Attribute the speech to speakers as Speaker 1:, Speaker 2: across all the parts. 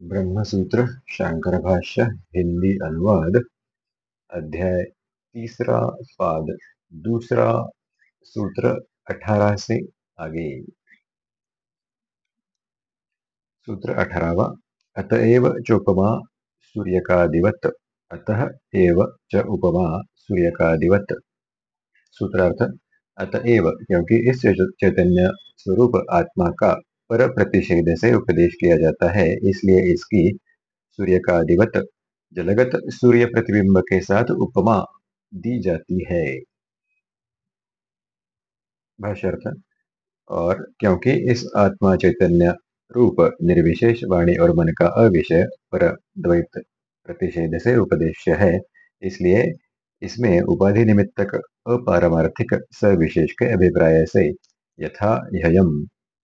Speaker 1: ब्रह्मसूत्र शांकर भाष्य हिंदी अनुवाद, अध्याय तीसरा पाद, दूसरा सूत्र अठारह से आगे। सूत्र अठारहवा अतएव चोपमा सूर्य का दिवत अतः एव च उपमा सूर्य का दिवत सूत्रार्थ अतएव क्योंकि इस चैतन्य स्वरूप आत्मा का पर प्रतिषेध से उपदेश किया जाता है, इसलिए इसकी सूर्य का अधिवत जलगत सूर्य प्रतिबिंब के साथ उपमा दी जाती है। भाष्यर्थ, और क्योंकि इस आत्मा चैतन्य रूप निर्विशेष वाणी और मन का अविषय पर द्वैत प्रतिषेध से उपदेश है, इसलिए इसमें उपाधि निमित्तक अपारमार्थिक सविशेष के अभिप्राय से यथा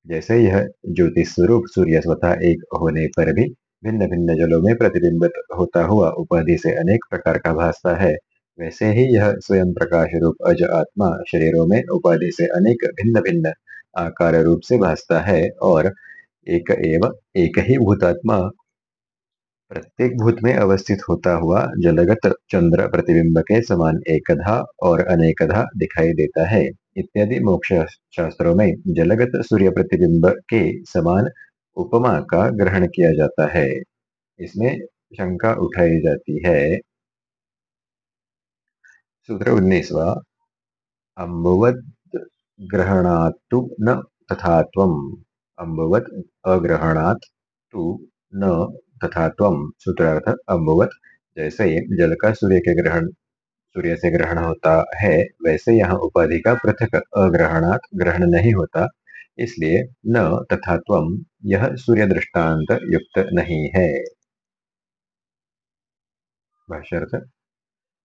Speaker 1: जैसे यह ज्योतिष स्वरूप सूर्य स्वतः एक होने पर भी भिन्न भिन्न जलों में प्रतिबिंबित होता हुआ उपाधि से अनेक प्रकार का भासता है। वैसे ही यह स्वयं प्रकाश रूप अज आत्मा शरीरों में उपाधि से अनेक भिन्न भिन्न आकार रूप से भासता है और एक एव एक ही भूतात्मा प्रत्येक भूत में अवस्थित होता हुआ जलगत चंद्र प्रतिबिंब के समान एकधा और अनेकधा दिखाई देता है। इत्यादि मोक्ष शास्त्रों में जलगत सूर्य प्रतिबिंब के समान उपमा का ग्रहण किया जाता है इसमें शंका उठाई जाती है सूत्र उन्नीसवा अम्बुवत ग्रहणातु न तथा अम्बुवत अग्रहणात तु न तथा सूत्रार्थ अम्बुवत जैसे जल का सूर्य के ग्रहण सूर्य से ग्रहण होता है, वैसे यहाँ उपाधि का पृथक अग्रहणात ग्रहण नहीं होता, इसलिए न तथा त्वम यह सूर्य दृष्टांत युक्त नहीं है।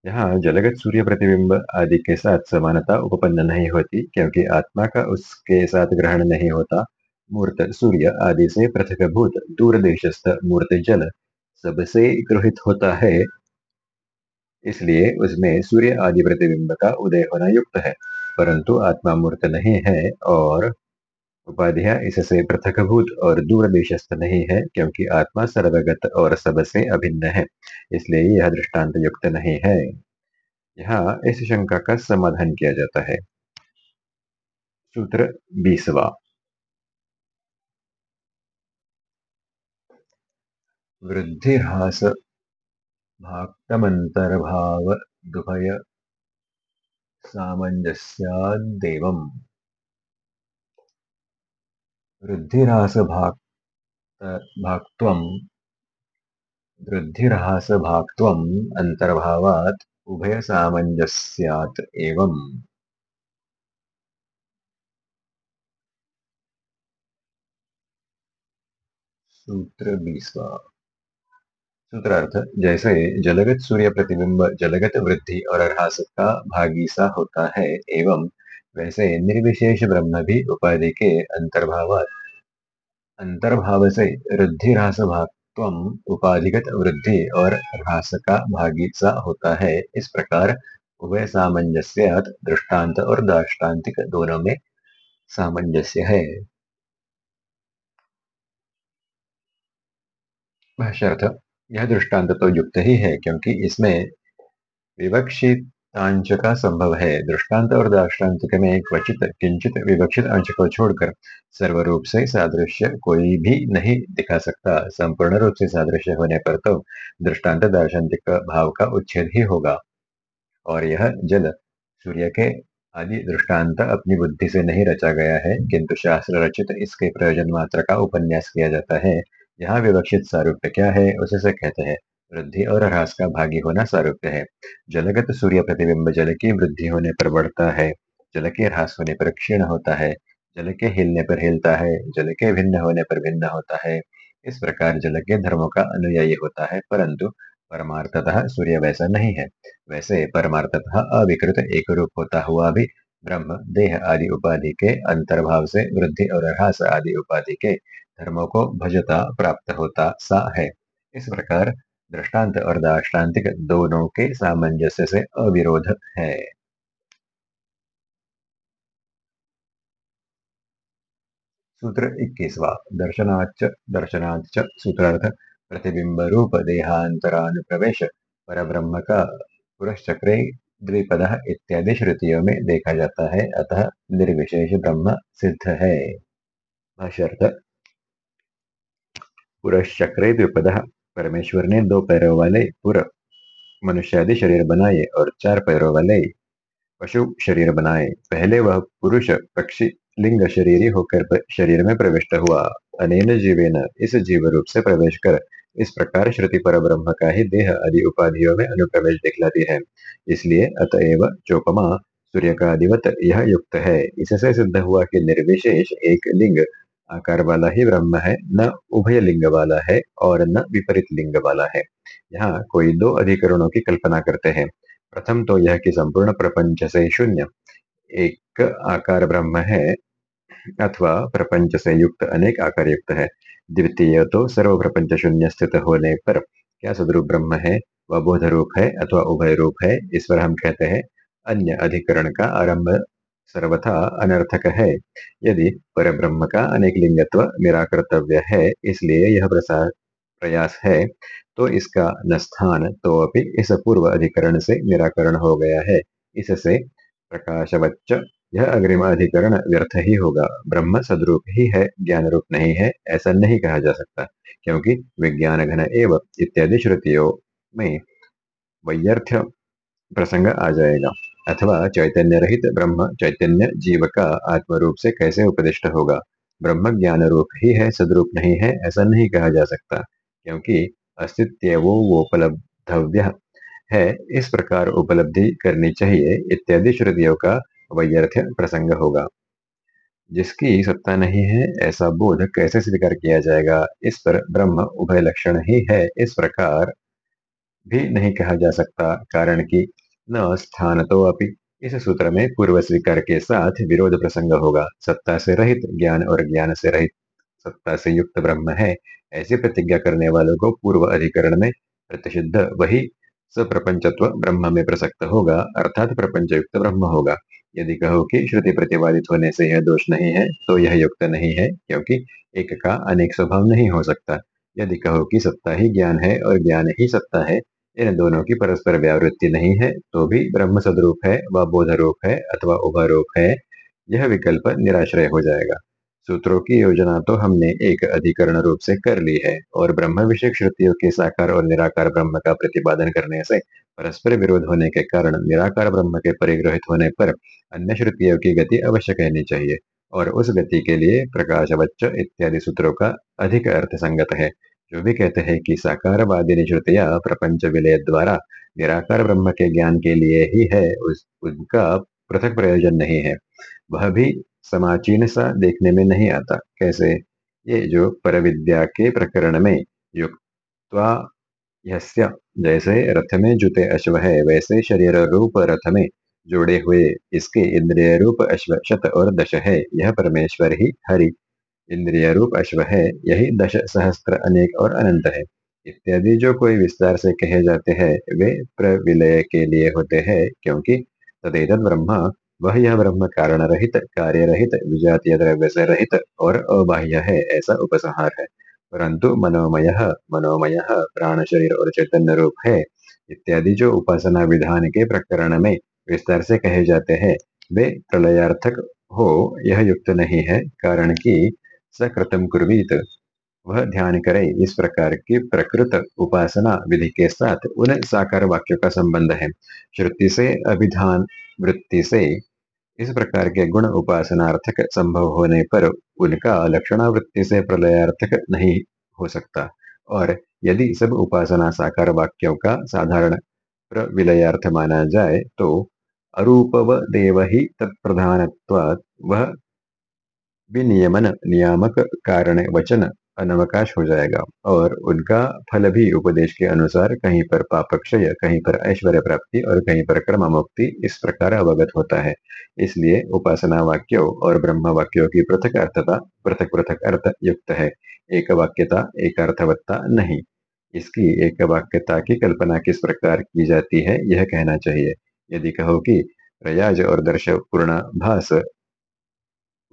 Speaker 1: यहाँ जलगत सूर्य प्रतिबिंब आदि के साथ समानता उपपन्न नहीं होती, क्योंकि आत्मा का उसके साथ ग्रहण नहीं होता। मूर्त सूर्य आदि से पृथक भूत दूर देशस्थ मूर्त जल सबसे गृहित होता है। इसलिए उसमें सूर्य आदि प्रतिबिंब का उदय होना युक्त है, परंतु आत्मा मूर्त नहीं है और उपाधियाँ इससे पृथकभूत और दूर देशस्थ नहीं है, क्योंकि आत्मा सर्वगत और सबसे अभिन्न है, इसलिए यह दृष्टांत युक्त नहीं है। यहाँ इस शंका का समाधान किया जाता है। सूत्र बीसवा। वृद्धि ह्रास भाक्तमन्तर्भावदुभय सामञ्जस्याद्देवम्। वृद्धिह्रासभाक्त्वम् वृद्धिर्हासभाक्त्वम् अन्तर्भावात् उभयसामञ्जस्यात् एवम्। सूत्र बीसवा सूत्रार्थ, जैसे जलगत सूर्य प्रतिबिंब, जलगत वृद्धि और ह्रास का भागी सा होता है, एवं वैसे निर्विशेष ब्रह्म भी उपाधि के अंतर्भाव अंतर्भाव से वृद्धि ह्रास भाग उपाधिगत वृद्धि और ह्रास का भागी सा होता है। इस प्रकार उभय सामंजस्य दृष्टांत और दाष्टान्तिक दोनों में सामंजस्य है। भाष्यर्थ यह दृष्टांत तो युक्त ही है, क्योंकि इसमें विवक्षित अंश का संभव है। दृष्टांत और दाष्टान्तिक में क्वचित किंचित विवक्षित अंश को छोड़कर सर्वरूप से सादृश्य कोई भी नहीं दिखा सकता। संपूर्ण रूप से सादृश्य होने पर तो दृष्टांत दार्शांतिक भाव का उच्छेद ही होगा। और यह जल सूर्य के आदि दृष्टांत अपनी बुद्धि से नहीं रचा गया है, किंतु शास्त्र रचित इसके प्रयोजन मात्र का उपन्यास किया जाता है। यहाँ विवक्षित सारूप्य क्या है, उसे से कहते हैं, वृद्धि और ह्रास का भागी होना सारूप्य है। जलगत सूर्य प्रतिबिंब जल की वृद्धि होने पर बढ़ता है, जल के ह्रास होने पर क्षीण होता है, जल के हिलने पर हिलता है, जल के भिन्न होने पर भिन्न होता है। इस प्रकार जल के धर्मों का अनुयायी होता है, परंतु परमार्थतः सूर्य वैसा नहीं है। वैसे परमार्थतः अविकृत एक रूप होता हुआ भी ब्रह्म, देह आदि उपाधि के अंतर्भाव से वृद्धि और ह्रास आदि उपाधि के धर्मों को भजता, प्राप्त होता सा है। इस प्रकार दृष्टांत और दाष्टान्तिक दोनों के सामंजस्य से अविरोध है। सूत्र इक्कीसवा दर्शनाच दर्शनाच सूत्रार्थ, प्रतिबिंब रूप देहांतरानुप्रवेश पर ब्रह्म का पुरश्चक्रे द्विपद इत्यादि श्रुतियों में देखा जाता है, अतः निर्विशेष ब्रह्म सिद्ध है। पुरश्चक्रे द्विपद परमेश्वर ने दो पैरों। वाले पुर मनुष्य आदि शरीर बनाए और चार पैरों वाले पशु शरीर बनाए पहले वह पुरुष पक्षी लिंग शरीर होकर शरीर में प्रविष्ट हुआ। अनेन जीवेन इस जीव रूप से प्रवेश कर इस प्रकार श्रुति पर ब्रह्म का ही देह आदि उपाधियों में अनुप्रवेश दिखलाती है। इसलिए अतएव चोपमा सूर्य का अधिवत यह युक्त है। इससे सिद्ध हुआ कि निर्विशेष एक लिंग आकार वाला ही, ब्रह्म है, न उभय लिंग वाला है और न विपरीत लिंग वाला है। यहाँ कोई दो अधिकरणों की कल्पना करते हैं। प्रथम तो यह कि संपूर्ण प्रपंच से शून्य। एक आकार ब्रह्म है अथवा प्रपंच से युक्त अनेक आकार युक्त है। द्वितीय तो सर्व प्रपंच शून्य स्थित होने पर क्या सदरूप ब्रह्म है? वह बोध रूप है अथवा उभय रूप है, इस पर हम कहते हैं अन्य अधिकरण का आरंभ। सर्वथा अनर्थक है। यदि पर ब्रह्म का अनेक लिंगत्व निराकर्तव्य है, इसलिए यह प्रसार प्रयास है तो इसका न स्थान तो अभी इस पूर्व अधिकरण से निराकरण हो गया है। इससे प्रकाशवच्च यह अग्रिम अधिकरण व्यर्थ ही होगा। ब्रह्म सदरूप ही है ज्ञान रूप नहीं है, ऐसा नहीं कहा जा सकता, क्योंकि विज्ञान घन एवं इत्यादि श्रुतियों में वैयर्थ्य प्रसंग आ जाएगा। अथवा चैतन्य रहित ब्रह्म चैतन्य जीव का आत्म रूप से कैसे उपदिष्ट होगा? ब्रह्म ज्ञान रूप ही है, सदरूप नहीं है, ऐसा नहीं कहा जा सकता, क्योंकि अस्तित्व वो उपलब्धव्य है, इस प्रकार उपलब्धि करनी चाहिए, इत्यादि श्रुतियों का वैयर्थ प्रसंग होगा। जिसकी सत्ता नहीं है, ऐसा बोध कैसे स्वीकार किया जाएगा? इस पर ब्रह्म उभय लक्षण ही है, इस प्रकार भी नहीं कहा जा सकता, कारण कि न स्थान तो अपि। इस सूत्र में पूर्व स्वीकार के साथ विरोध प्रसंग होगा। सत्ता से रहित ज्ञान और ज्ञान से रहित। सत्ता से युक्त ब्रह्म है। ऐसी प्रतिज्ञा करने वालों को पूर्व अधिकरण में प्रतिषिद्ध वही सप्रपंचत्व ब्रह्म में प्रसक्त होगा। अर्थात प्रपंच युक्त ब्रह्म होगा। यदि कहो कि श्रुति प्रतिपादित होने से यह दोष नहीं है तो यह युक्त नहीं है, क्योंकि एक का अनेक स्वभाव नहीं हो सकता। यदि कहो कि सत्ता ही ज्ञान है और ज्ञान ही सत्ता है इन दोनों की परस्पर व्यावृत्ति नहीं है तो भी ब्रह्म सदरूप है व बोध रूप है अथवा उभा रूप है, यह विकल्प निराश्रय हो जाएगा। सूत्रों की योजना तो हमने एक अधिकरण रूप से कर ली है और ब्रह्म विषय श्रुतियों के साकार और निराकार ब्रह्म का प्रतिपादन करने से परस्पर विरोध होने के कारण निराकार ब्रह्म के परिग्रहित होने पर अन्य श्रुतियों की गति अवश्य कहनी चाहिए। और उस गति के लिए प्रकाश प्रकाशवच्च इत्यादि सूत्रों का अधिक अर्थ संगत है। जो भी कहते हैं कि साकारवादी श्रुतियाँ प्रपंच विलय द्वारा निराकार ब्रह्म के ज्ञान के लिए ही है, उस, उनका पृथक प्रयोजन नहीं है। वह भी समाचीन सा देखने में नहीं आता। कैसे? ये जो पर विद्या के प्रकरण में युक्त्वा जैसे रथ में जुते अश्व है, वैसे शरीर रूप रथ में जोड़े हुए, इसके इंद्रिय रूप अश्व, शत और दश है। यह परमेश्वर ही हरि। इंद्रिय रूप अश्व है, यही दश सहस्त्र अनेक और अनंत है। इत्यादि जो कोई विस्तार से कहे जाते हैं, वे प्रविलय के लिए होते हैं, क्योंकि तदेत ब्रह्म, वह यह ब्रह्म कारण रहित कार्य रहित विजातीय द्रव्य से रहित और अबाह्य है, ऐसा उपसंहार है। परंतु मनोमय मनोमय प्राण शरीर और चैतन्य रूप है। इत्यादि जो उपासना विधान के प्रकरण में विस्तार से कहे जाते हैं, वे प्रलयार्थक हो, यह युक्त नहीं है, कारण कि सकृतम कुर्वीत। वह ध्यान करे, इस प्रकार की प्रकृत उपासना विधि के साथ उन साकार वाक्यों का संबंध है। श्रुति से, अभिधान, वृत्ति से, इस प्रकार के गुण उपासनार्थक संभव होने पर उनका लक्षणावृत्ति से प्रलयार्थक नहीं हो सकता। और यदि सब उपासना साकार वाक्यों का साधारण प्रविलयार्थ माना जाए तो अरूपव देव ही तत्प्रधान वह विनियमन नियामक कारण वचन अनवकाश हो जाएगा और उनका फल भी उपदेश के अनुसार कहीं पर पापक्षय, कहीं पर ऐश्वर्य प्राप्ति और कहीं पर कर्म मुक्ति इस प्रकार अवगत होता है। इसलिए उपासना वाक्यों और ब्रह्म वाक्यों की पृथक अर्थता, पृथक पृथक अर्थ युक्त है। एक वाक्यता एक अर्थवत्ता नहीं। इसकी एक वाक्यता की कल्पना किस प्रकार की जाती है, यह कहना चाहिए। यदि कहो कि प्रयाज और दर्श पूर्ण भाष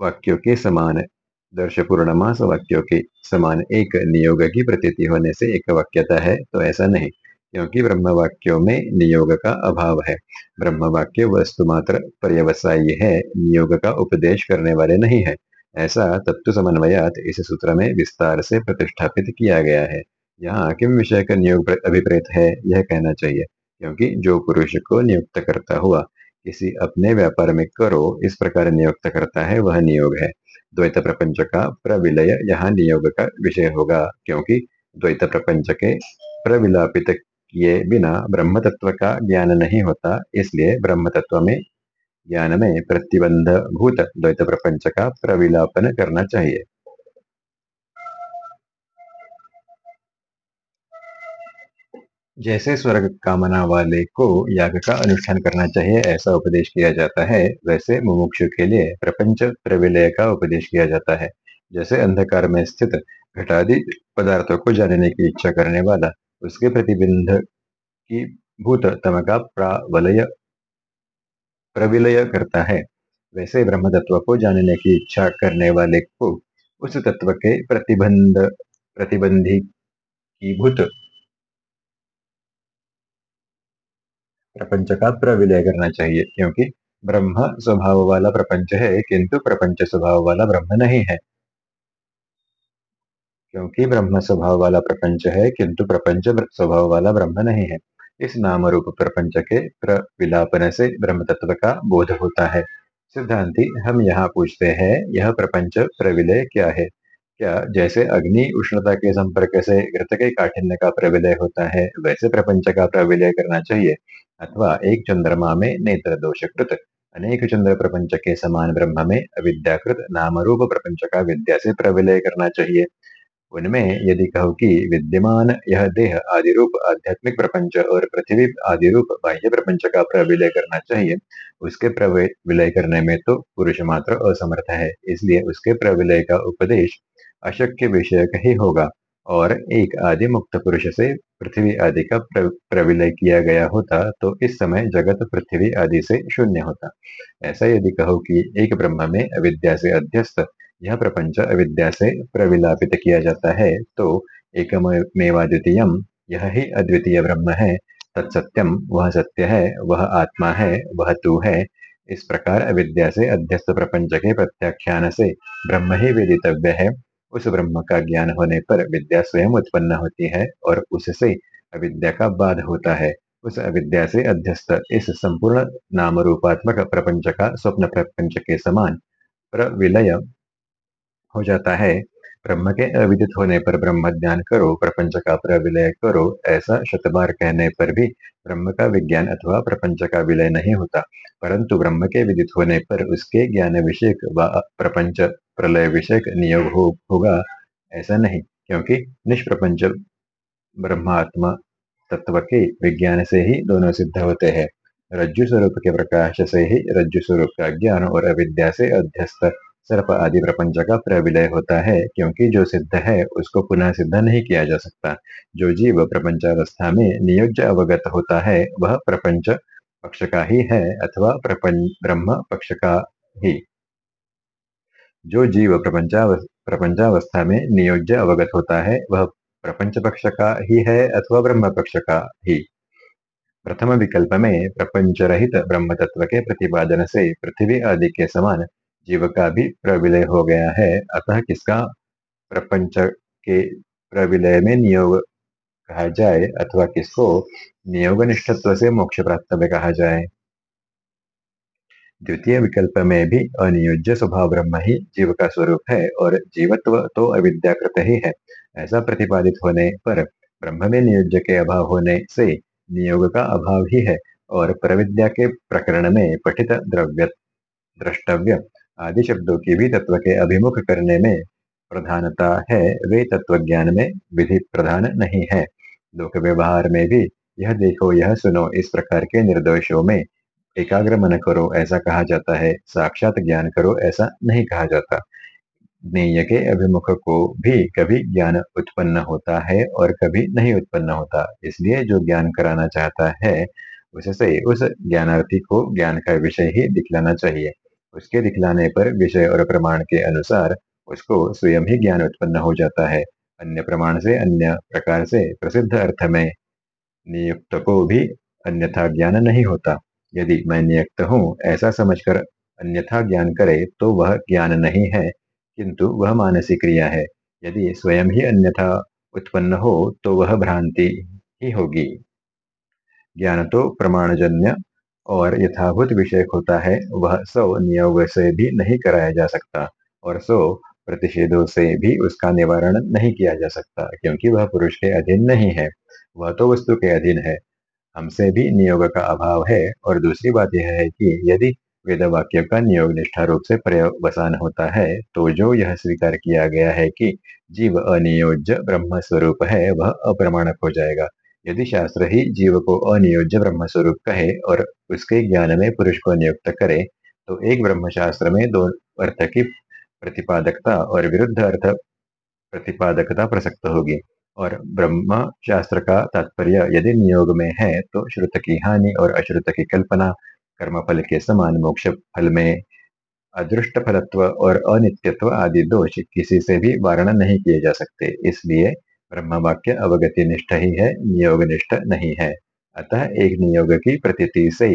Speaker 1: वाक्यों के समान दर्श पूर्णमास वाक्यों के समान एक नियोग की प्रतीति होने से एक वाक्यता है तो ऐसा नहीं, क्योंकि ब्रह्म वाक्यों में नियोग का अभाव है। ब्रह्म वाक्य वस्तु मात्र पर्यवसायी है, नियोग का उपदेश करने वाले नहीं है। ऐसा तत्व समन्वयात इस सूत्र में विस्तार से प्रतिष्ठापित किया गया है। यहाँ किम विषय का नियोग अभिप्रेत है, यह कहना चाहिए, क्योंकि जो पुरुष को नियुक्त करता हुआ किसी अपने व्यापार में करो, इस प्रकार नियुक्त करता है, वह नियोग है। द्वैत प्रपंच का प्रविलय यहाँ नियोग का विषय होगा, क्योंकि द्वैत प्रपंच के प्रविलापित किए बिना ब्रह्म तत्व का ज्ञान नहीं होता, इसलिए ब्रह्म तत्व में ज्ञान में प्रतिबंध भूत द्वैत प्रपंच का प्रविलापन करना चाहिए। जैसे स्वर्ग कामना वाले को याग का अनुष्ठान करना चाहिए, ऐसा उपदेश किया जाता है। वैसे मुमुक्षु के लिए प्रपंच प्रविलय का उपदेश किया जाता है। जैसे अंधकार में स्थित घटादि पदार्थों को जानने की इच्छा करने वाला, उसके प्रतिबिंध की भूत तम का प्रावलय प्रविलय करता है। वैसे ब्रह्म तत्व को जानने की इच्छा करने वाले को उस तत्व के प्रतिबंध, प्रतिबंधी की भूत प्रपंच का प्रविलय करना चाहिए क्योंकि ब्रह्म स्वभाव वाला प्रपंच है, किंतु प्रपंच स्वभाव वाला ब्रह्म नहीं है. क्योंकि ब्रह्म स्वभाव वाला प्रपंच है, किंतु प्रपंच स्वभाव वाला ब्रह्म नहीं है. इस नाम रूप प्रपंच के प्रविलापन से ब्रह्म तत्व का बोध होता है. सिद्धांति, हम यहाँ पूछते हैं, यह प्रपंच प्रविलय क्या है? क्या जैसे अग्नि उष्णता के संपर्क से घृत के काठिन्य का प्रविलय होता है, वैसे प्रपंच का प्रविलय करना चाहिए. अथवा एक चंद्रमा में नेत्र दोषकृत अनेक चंद्र प्रपंच के समान ब्रह्म में अविद्याकृत नाम रूप प्रपंच का विद्या से प्रविलय करना चाहिए। उनमें यदि कहो कि विद्यमान यह देह आदि रूप आध्यात्मिक प्रपंच और पृथ्वी आदि रूप बाह्य प्रपंच का प्रविलय करना चाहिए, उसके प्रविलय करने में तो पुरुष मात्र असमर्थ है, इसलिए उसके प्रविलय का उपदेश अशक्य विषय ही होगा। और एक आदि मुक्त पुरुष से पृथ्वी आदि का प्रविलय किया गया होता तो इस समय जगत पृथ्वी आदि से शून्य होता। ऐसा यदि कहो कि एक ब्रह्म में अविद्या से अध्यस्त, यह प्रपंच अविद्या से प्रविलापित किया जाता है तो एकमेवाद्वितीय, यह ही अद्वितीय ब्रह्म है तत्सत्यम वह सत्य है, वह आत्मा है, वह तू है। इस प्रकार अविद्या से अध्यस्त प्रपंच के प्रत्याख्यान से ब्रह्म ही वेदितव्य है। उस ब्रह्म का ज्ञान होने पर विद्या स्वयं उत्पन्न होती है और उससे अविद्या का बाध होता है। उस अविद्या से अध्यस्त इस संपूर्ण नाम रूपात्मक प्रपंच का स्वप्न प्रपंच के समान प्रविलय हो जाता है। ब्रह्म के अविदित होने पर ब्रह्म ज्ञान करो प्रपंच का प्रविलय करो ऐसा शतबार कहने पर भी ब्रह्म का विज्ञान अथवा प्रपंच का विलय नहीं होता। परंतु ब्रह्म के विदित होने पर उसके ज्ञान विषयक व प्रपंच प्रलय विषयक नियोग हो, होगा ऐसा नहीं क्योंकि निष्प्रपंच ब्रह्मात्मा तत्व के विज्ञान से ही दोनों सिद्ध होते हैं। रज्जु स्वरूप के प्रकाश से ही रज्जु स्वरूप का ज्ञान और अविद्या से अध्यस्त सर्प आदि प्रपंच का प्रविलय होता है, क्योंकि जो सिद्ध है, उसको पुनः सिद्ध नहीं किया जा सकता। जो जीव प्रपंचावस्था में नियोज्य अवगत होता है, वह प्रपंच पक्ष का ही है अथवा प्रपंच, ब्रह्म पक्ष का ही। जो जीव प्रपंचावस्था में नियोज्य अवगत होता है, वह प्रपंच पक्ष का ही है अथवा ब्रह्म पक्ष का ही। प्रथम विकल्प में प्रपंच रहित ब्रह्म तत्व के प्रतिपादन से पृथ्वी आदि के समान जीव का भी प्रविलय हो गया है। अतः किसका प्रपंच के प्रविलय में नियोग कहा जाए अथवा किसको नियोग निष्ठत्व से मोक्ष प्राप्त में कहा जाए? द्वितीय विकल्प में भी अनियोज्य स्वभाव ब्रह्म ही जीव का स्वरूप है और जीवत्व तो अविद्याकृत ही है। ऐसा प्रतिपादित होने पर ब्रह्म में नियोज्य के अभाव होने से नियोग का अभाव ही है और प्रविद्या के प्रकरण में पठित द्रव्य, द्रष्टव्य आदि शब्दों की भी तत्व के अभिमुख करने में प्रधानता है, वे तत्व ज्ञान में विधि प्रधान नहीं है। लोक व्यवहार में भी यह देखो, यह सुनो, इस प्रकार के निर्दोषों में एकाग्र मन करो, ऐसा कहा जाता है, साक्षात ज्ञान करो, ऐसा नहीं कहा जाता। के अभिमुख को भी कभी ज्ञान उत्पन्न होता है और कभी नहीं उत्पन्न होता, इसलिए जो ज्ञान कराना चाहता है उससे उस ज्ञानार्थी को ज्ञान का विषय ही दिखलाना चाहिए। उसके दिखलाने पर विषय और प्रमाण के अनुसार उसको स्वयं ही ज्ञान उत्पन्न हो जाता है। अन्य प्रमाण से, अन्य प्रकार से प्रसिद्ध अर्थ में, नियुक्त को भी अन्यथा ज्ञान नहीं होता। यदि मैं नियुक्त हूँ, ऐसा समझकर अन्यथा ज्ञान करे तो वह ज्ञान नहीं है, किंतु वह मानसिक क्रिया है। यदि स्वयं ही अन्यथा उत्पन्न हो तो वह भ्रांति ही होगी। ज्ञान तो प्रमाणजन्य और यथाभूत विषय होता है, वह सौ नियोग से भी नहीं कराया जा सकता और सौ प्रतिषेधों से भी उसका निवारण नहीं किया जा सकता, क्योंकि वह पुरुष के अधीन नहीं है। वह तो वस्तु के अधीन है। हमसे भी नियोग का अभाव है और दूसरी बात यह है कि यदि वेद वाक्य का नियोग निष्ठा रूप से पर्यवसान होता है तो जो यह स्वीकार किया गया है कि जीव अनियोज्य ब्रह्म स्वरूप है, वह अप्रमाणक हो जाएगा। यदि शास्त्र ही जीव को अनियोज्य ब्रह्म स्वरूप कहे और उसके ज्ञान में पुरुष को नियुक्त करे तो एक ब्रह्म शास्त्र में दो अर्थ की प्रतिपादकता और विरुद्ध अर्थ प्रतिपादकता प्रसक्त होगी। और ब्रह्म शास्त्र का तात्पर्य यदि नियोग में है तो श्रुत की हानि और अश्रुत की कल्पना कर्म फल के समान मोक्ष फल में अदृष्ट फलत्व और अनित्यत्व आदि दोष किसी से भी वारण नहीं किए जा सकते। इसलिए ब्रह्म वाक्य अवगति निष्ठ ही है, नियोग निष्ठ नहीं है। अतः एक नियोग की प्रतीति से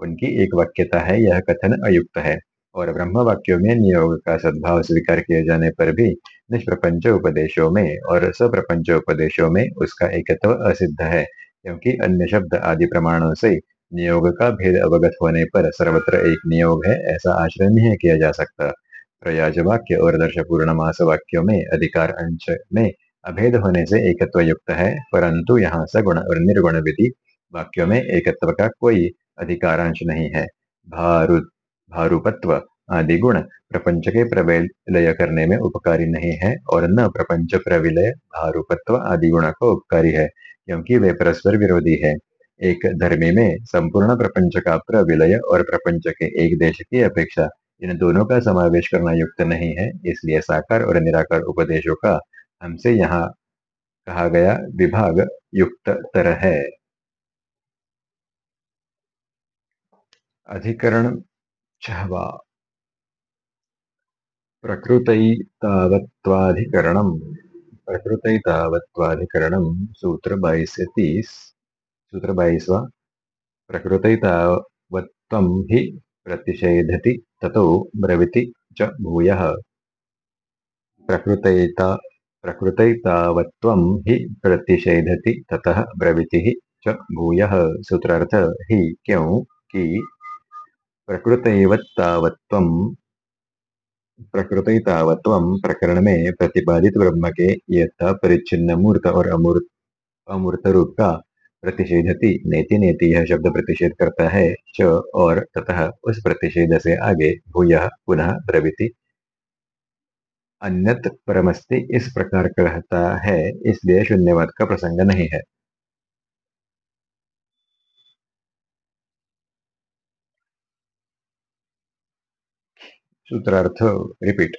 Speaker 1: उनकी एक वाक्यता है, यह कथन अयुक्त है। और ब्रह्म वाक्यों में नियोग का सद्भाव स्वीकार किए जाने पर भी निष्प्रपंच उपदेशों में और सप्रपंच उपदेशों में उसका एकत्व असिद्ध है, क्योंकि अन्य शब्द आदि प्रमाणों से नियोग का भेद अवगत होने पर सर्वत्र एक नियोग है, ऐसा आश्रय नहीं किया जा सकता। प्रयाज वाक्य और दर्श पूर्ण मास वाक्यों में अधिकार अंश में अभेद होने से एकत्व युक्त है, परंतु यहाँ सगुण और निर्गुण विधि वाक्यों में एकत्व का कोई अधिकारांश नहीं है। भारू, भारूपत्व आदि गुण प्रपंच के प्रविलय करने में उपकारी नहीं है और न प्रपंच प्रविलय भारूपत्व आदि गुण को उपकारी है, क्योंकि वे परस्पर विरोधी है। एक धर्मी में संपूर्ण प्रपंच का प्रविलय और प्रपंच के एक देश की अपेक्षा इन दोनों का समावेश करना युक्त नहीं है, इसलिए साकार और निराकार उपदेशों का हमसे यहाँ कहा गया विभाग युक्त तरह है। अधिकरण छहवा। प्रकृतैतावत्वाधिकरणम् प्रकृतैतावत्वाधिकरणं सूत्र बाईस से तीस सूत्र बाईसवा प्रकृतैतावत्त्वं हि प्रतिषेधति ततो ब्रवीति च भूयः। प्रकृतैता प्रकृतैतावत्त्वं हि प्रतिषेधति, ततः ब्रवीति च भूयः। सूत्रार्थ, ही क्यों, कि प्रकृतैवत्तावत्त्वं प्रकृतैतावत्त्वं प्रकरण में प्रतिपादित ब्रह्म के यथा परिच्छिन्न मूर्त और अमूर्त अमूर्त रूप का प्रतिषेधति। नेति नेति यह शब्द प्रतिषेध करता है, च और ततः उस प्रतिषेध से आगे भूय, पुनः ब्रवीति। अन्यत परमस्ति इस प्रकार कहता है, इसलिए शून्यवाद का प्रसंग नहीं है। सूत्रार्थ रिपीट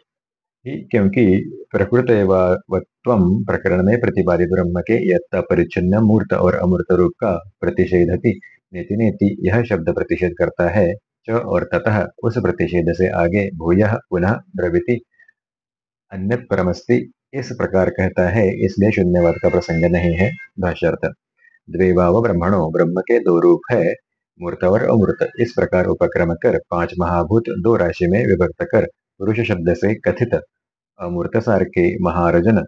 Speaker 1: क्योंकि प्रकृत प्रकरण में प्रतिपादित ब्रह्म के यत्ता परिच्छिन्न मूर्त और अमूर्त रूप का प्रतिषेधति। नेति नेति, यह शब्द प्रतिषेध करता है, च और ततः उस प्रतिषेध से आगे भूय पुनः ब्रवीति। अन्य परमस्ति इस प्रकार कहता है, इसलिए शून्यवाद का प्रसंग नहीं है, भाष्यर्थ। द्वेभाव ब्रह्मणो, ब्रह्म के दो रूप है मूर्त और अमूर्त इस प्रकार उपक्रम कर, पाँच महाभूत दो राशि में विभक्त कर, पुरुष शब्द से कथित, अमूर्त सार के महारजन,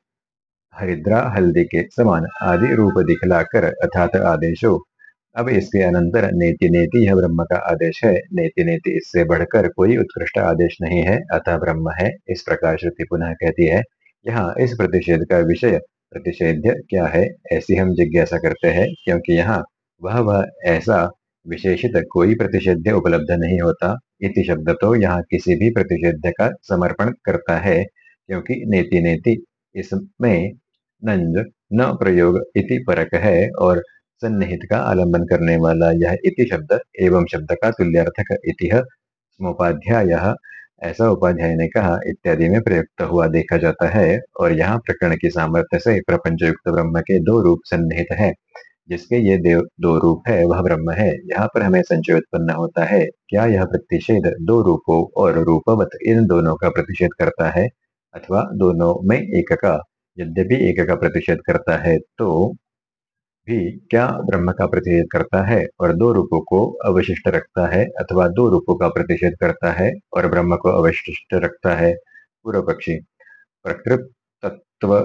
Speaker 1: हरिद्रा, हल्दी के समान आदि रूप दिखलाकर अर्थात आदेशो अब इसके अनंतर नेति नेति यह ब्रह्म का आदेश है। नेति नेति इससे बढ़कर कोई उत्कृष्ट आदेश नहीं है, अतः ब्रह्म है। इस प्रकार श्रुति पुनः कहती है, यहाँ इस प्रतिषेध का विषय, प्रतिषेध्य क्या है? ऐसी हम जिज्ञासा करते हैं, क्योंकि यहाँ वह वह ऐसा विशेषित कोई प्रतिषेध्य उपलब्ध नहीं होता। इति शब्द तो यहाँ किसी भी प्रतिषेध्य का समर्पण करता है, क्योंकि नेति नेति इसमें नंज न प्रयोग इति परक है, और सन्निहित का आलंबन करने वाला यह इति शब्द एवं शब्द का तुल्यर्थक इतिह समोपाध्याय, ऐसा उपाध्याय ने कहा, इत्यादि में प्रयुक्त हुआ देखा जाता है और यहाँ प्रकरण की सामर्थ्य से प्रपंच युक्त ब्रह्म के दो रूप सन्निहित है, जिसके ये देव दो रूप है, वह ब्रह्म है। यहाँ पर हमें संचय उत्पन्न होता है, क्या यह प्रतिषेध दो रूपों और रूपवत इन दोनों का प्रतिषेध करता है अथवा दोनों में एक का यद्यपि एक का प्रतिषेध करता है तो भी क्या ब्रह्म का प्रतिषेध करता है और दो रूपों को अवशिष्ट रखता है अथवा दो रूपों का प्रतिषेध करता है और ब्रह्म को अवशिष्ट रखता है? पूर्व पक्षी प्रकृत तत्व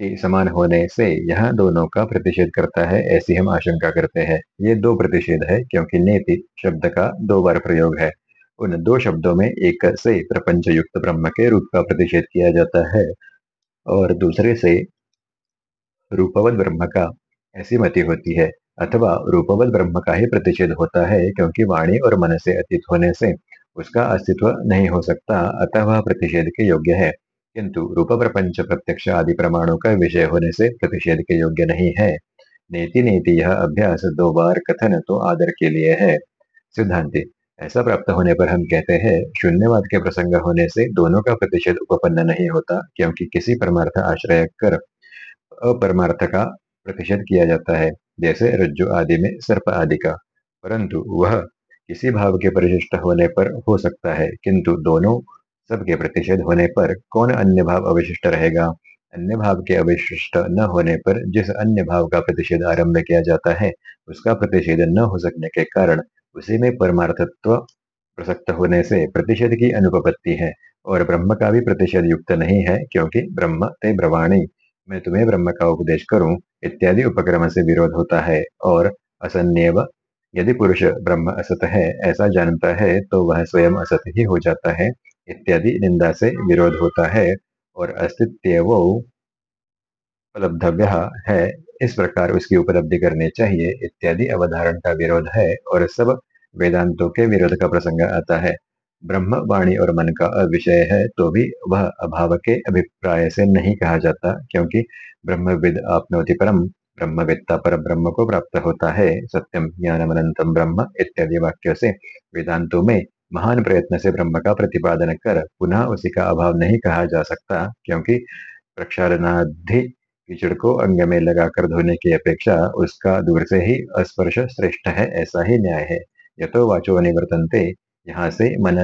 Speaker 1: के समान होने से यह दोनों का प्रतिषेध करता है, ऐसी हम आशंका करते हैं। ये दो प्रतिषेध है, क्योंकि नेति शब्द का दो बार प्रयोग है। उन दो शब्दों में एक से प्रपंच युक्त ब्रह्म के रूप का प्रतिषेध किया जाता है और दूसरे से रूपवत ब्रह्म का ऐसी मति होती है। अथवा रूपवत ब्रह्म का ही प्रतिषेध होता है, क्योंकि वाणी और मन से अतीत होने से उसका अस्तित्व नहीं हो सकता, अतः वह प्रतिषेध के योग्य है। किंतु रूप प्रपंच प्रत्यक्ष आदि प्रमाणों का विषय होने से प्रतिषेध के योग्य नहीं है। नेति नेति यह अभ्यास दो बार कथन तो आदर के लिए है। सिद्धांति, ऐसा प्राप्त होने पर हम कहते हैं, शून्यवाद के प्रसंग होने से दोनों का प्रतिषेध उपपन्न नहीं होता, क्योंकि किसी परमार्थ आश्रय कर अपरमार्थ का प्रतिषेध किया जाता है, जैसे रज्जु आदि में सर्प आदि का। परंतु वह किसी भाव के परिशिष्ट होने पर हो सकता है, किंतु दोनों सबके प्रतिषेध होने पर कौन अन्य भाव अवशिष्ट रहेगा? अन्य भाव के अवशिष्ट न होने पर जिस अन्य भाव का प्रतिषेध आरंभ किया जाता है, उसका प्रतिषेध न हो सकने के कारण उसी में परमार्थत्व प्रसक्त होने से प्रतिषेध की अनुपपत्ति है, और ब्रह्म का भी प्रतिषेध युक्त नहीं है, क्योंकि ब्रह्म ते ब्रवाणी। मैं तुम्हें ब्रह्म का उपदेश करूँ, इत्यादि उपक्रम से विरोध होता है और असन्यव। यदि पुरुष ब्रह्म असत है, ऐसा जानता है तो वह स्वयं असत ही हो जाता है, इत्यादि निंदा से विरोध होता है और अस्तित्व उपलब्धव्य है। इस प्रकार उसकी उपलब्धि करनी चाहिए, इत्यादि अवधारण का विरोध है और सब वेदांतों के विरोध का प्रसंग आता है। ब्रह्म वाणी और मन का अविषय है तो भी वह अभाव के अभिप्राय से नहीं कहा जाता, क्योंकि ब्रह्मविद आपनोति परम ब्रह्मवेत्ता पर ब्रह्म को प्राप्त होता है, सत्यम ज्ञानम अनंतम ब्रह्म इत्यादि वाक्यों से। वेदांतों में महान प्रयत्न से ब्रह्म का प्रतिपादन कर पुनः उसी का अभाव नहीं कहा जा सकता, क्योंकि प्रक्षालनाधि कीचड़ को अंग में लगाकर धोने की अपेक्षा उसका दूर से ही स्पर्श श्रेष्ठ है, ऐसा ही न्याय है। यथो वाचो निवर्तनते यहाँ से मन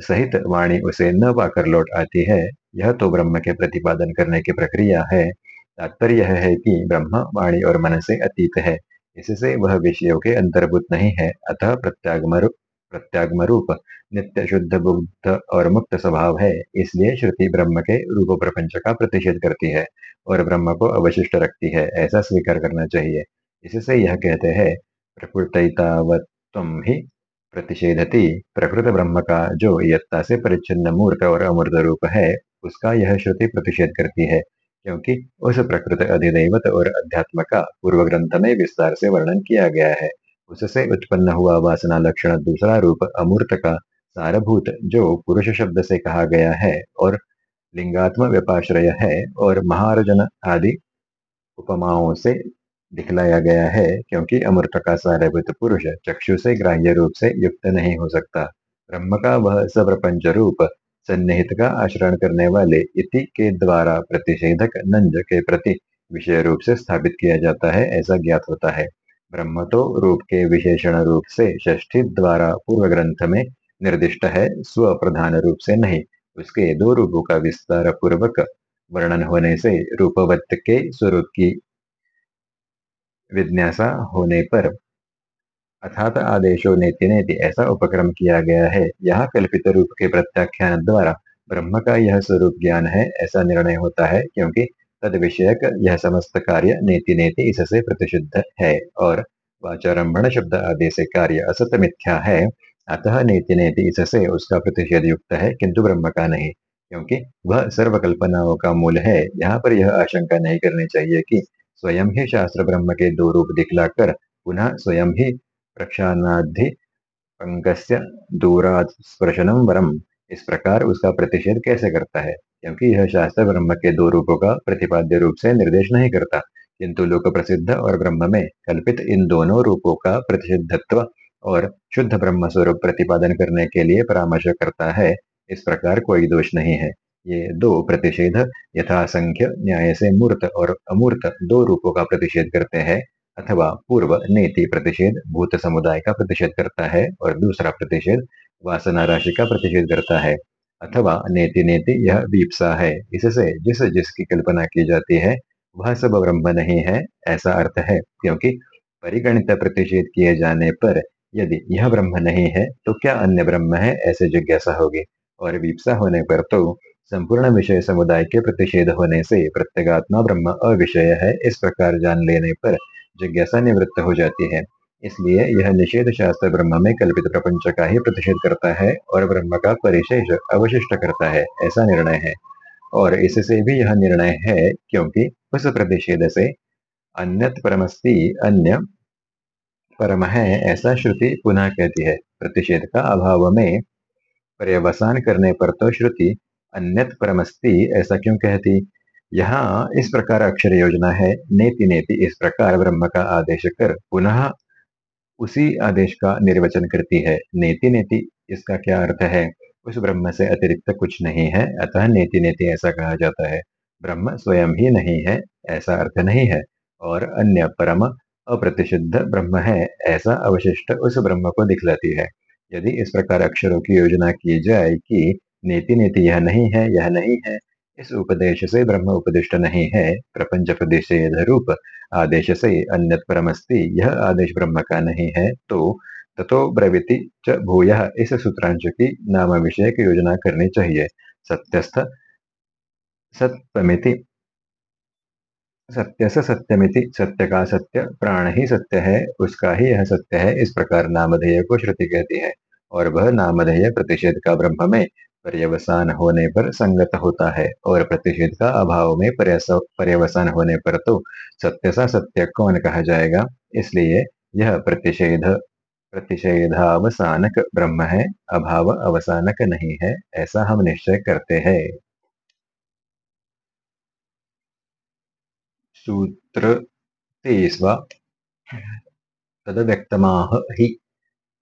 Speaker 1: सहित वाणी उसे न पाकर लौट आती है। यह तो ब्रह्म के प्रतिपादन करने की प्रक्रिया है। तात्पर्य यह है कि ब्रह्म, वाणी और मन से अतीत है। इससे वह विषयों के अंतर्भूत नहीं है। अतः प्रत्यागम प्रत्यागम नित्य शुद्ध, बुद्ध और मुक्त स्वभाव है। इसलिए श्रुति ब्रह्म के रूप प्रपंच का प्रतिषेध करती है और ब्रह्म को अवशिष्ट रखती है। ऐसा स्वीकार करना चाहिए। इससे यह कहते हैं प्रकृततावत्म ही प्रतिषेधती प्रकृत ब्रह्म का जो यत्ता से परिच्छिन्न मूर्त और अमूर्त रूप है, उसका यह श्रुति प्रतिषेध करती है, क्योंकि उस प्रकृत अधिदेवत और अध्यात्म का पूर्व ग्रंथ में विस्तार से वर्णन किया गया है। उससे उत्पन्न हुआ वासना लक्षण दूसरा रूप अमूर्त का सारभूत, जो पुरुष शब्द से कहा गया है और लिंगात्म व्यपाश्रय है और महारजन आदि उपमाओं से दिखलाया गया है क्योंकि अमृत का सारभूत पुरुष चक्षु से ग्राह्य रूप से युक्त नहीं हो सकता। ब्रह्म का वह सप्रपंच रूप सन्निहित का आचरण करने वाले इति के द्वारा प्रतिषेधक नंज के प्रति विषय रूप से स्थापित किया जाता है, ऐसा ज्ञात होता है। ब्रह्म तो रूप के विशेषण रूप से षष्ठी द्वारा पूर्व ग्रंथ में निर्दिष्ट है स्व प्रधान रूप से नहीं। उसके दो रूपों का विस्तार पूर्वक वर्णन होने से रूपवत्त के स्वरूप की विज्ञासा होने पर। अर्थात आदेशो नेति नेति, ऐसा उपक्रम किया गया है। यहाँ कल्पित रूप के प्रत्याख्यान द्वारा ब्रह्म का यह स्वरूप ज्ञान है, ऐसा निर्णय होता है, क्योंकि तद विषयक यह समस्त कार्य नेति नेति इससे प्रतिशुद्ध है, और वाचारंभण शब्द आदि से कार्य असत मिथ्या है। अतः नेति नेति इससे उसका प्रतिषेध युक्त है, किंतु ब्रह्म का नहीं, क्योंकि वह सर्वकल्पनाओं का मूल है। यहाँ पर यह आशंका नहीं करनी चाहिए कि स्वयं ही शास्त्र ब्रह्म के दो रूप दिखलाकर पुनः स्वयं ही प्रक्षानाधि पंकस्य दूरात स्पर्शनम वरम। इस प्रकार उसका प्रतिषेध कैसे करता है? क्योंकि यह शास्त्र ब्रह्म के दो रूपों का प्रतिपाद्य रूप से निर्देश नहीं करता। किंतु लोक प्रसिद्ध और ब्रह्म में कल्पित इन दोनों रूपों का प्रतिषिद्धत्व और शुद्ध ब्रह्म स्वरूप प्रतिपादन करने के लिए परामर्श करता है, इस प्रकार कोई दोष नहीं है। ये दो प्रतिषेध यथासंख्य, न्याय से मूर्त और अमूर्त दो रूपों का प्रतिषेध करते हैं, अथवा पूर्व नीति प्रतिषेध, भूत समुदाय का प्रतिषेध करता है और दूसरा प्रतिषेध, वासना राशि का प्रतिषेध करता है। अथवा नेति नेति, यह वीपसा है। इससे जिस जिसकी कल्पना की जाती है, वह सब ब्रह्म नहीं है, ऐसा अर्थ है, क्योंकि परिगणित प्रतिषेध किए जाने पर यदि यह ब्रह्म नहीं है तो क्या अन्य ब्रह्म है, ऐसे जिज्ञासा होगी। और वीपसा होने पर तो संपूर्ण विषय समुदाय के प्रतिषेध होने से प्रत्येगात्मा ब्रह्म अविषय है, इस प्रकार जान लेने पर जिज्ञासा निवृत्त हो जाती है। इसलिए यह निषेध शास्त्र ब्रह्म में कल्पित प्रपंच का ही प्रतिषेध करता है और ब्रह्म का परिशेष अवशिष्ट करता है, ऐसा निर्णय है। और इससे भी यह निर्णय है क्योंकि उस प्रतिषेध से अन्यत परमस्ति अन्य परम है, ऐसा श्रुति पुनः कहती है। प्रतिषेध का अभाव में पर्यवसान करने पर तो श्रुति अन्यत परमस्ति, ऐसा क्यों कहती? यहाँ इस प्रकार अक्षर योजना है, नेति नेति, इस प्रकार ब्रह्म का आदेश कर, पुनः उसी आदेश का निर्वचन करती है। नेति नेति, इसका क्या अर्थ है? उस ब्रह्म से अतिरिक्त कुछ नहीं है, अतः नेति नेति, ऐसा कहा जाता है। ब्रह्म स्वयं ही नहीं है, ऐसा अर्थ नहीं है। और अन्य परम अप्रतिशुद्ध ब्रह्म है, ऐसा अवशिष्ट उस ब्रह्म को दिखलाती है। यदि इस प्रकार अक्षरों की योजना की जाए कि नेति नेति यह नहीं है, यह नहीं है। इस उपदेश से ब्रह्म उपदिष्ट नहीं है। प्रपंच प्रदेश रूप आदेश से अन्य परमस्ति, यह आदेश ब्रह्म का नहीं है। तो तथो ब्रविति च भूय। इस सूत्रांश की नाम विषय की योजना करनी चाहिए। सत्यस्थ, सत्यमिति सत्य से सत्यमिति, सत्य का सत्य, प्राण ही सत्य है, उसका ही यह सत्य है। इस प्रकार नामधेय को श्रुति कहती है। और वह नामधेय प्रतिषेध का ब्रह्म में पर्यवसान होने पर संगत होता है और प्रतिषेध का अभाव में पर्यवसान होने पर तो सत्य सा सत्य कौन कहा जाएगा? इसलिए यह प्रतिषेध प्रतिषेधावसानक ब्रह्म है, अभाव अवसानक नहीं है, ऐसा हम निश्चय करते हैं। सूत्र तेस्वा तद व्यक्तमाह ही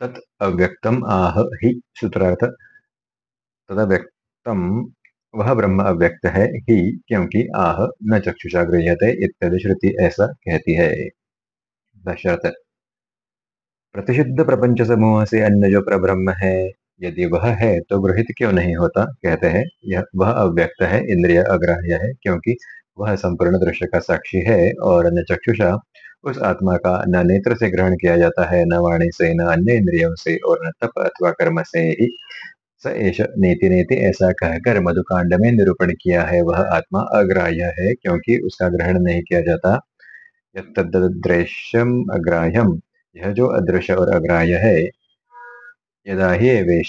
Speaker 1: तत् अव्यक्तम आह ही सूत्रार्थ तदा व्यक्तम वह ब्रह्म अव्यक्त है, ही क्योंकि आह न चक्षुषा गृह्यते, इत्यादि श्रुति ऐसा कहती है। दशरथ प्रतिषिद्ध प्रपंच समूह से अन्य जो प्रब्रह्म है, यदि वह है तो गृहित क्यों नहीं होता? कहते हैं, यह वह अव्यक्त है, इंद्रिय अग्राह्य है, क्योंकि वह संपूर्ण दृश्य का साक्षी है, और न चक्षुषा। उस आत्मा का न नेत्र से ग्रहण किया जाता है, न वाणी से, न अन्य इंद्रियों से, और न तप अथवा कर्म से ही। नेति नेति ऐसा कहकर मधुकांड में निरूपण किया है। वह आत्मा अग्राह्य है क्योंकि उसका ग्रहण नहीं किया जाता। यदृश्यम अग्राह्यम। यह जो अदृश्य और अग्राह्य है, यदा ही वेश।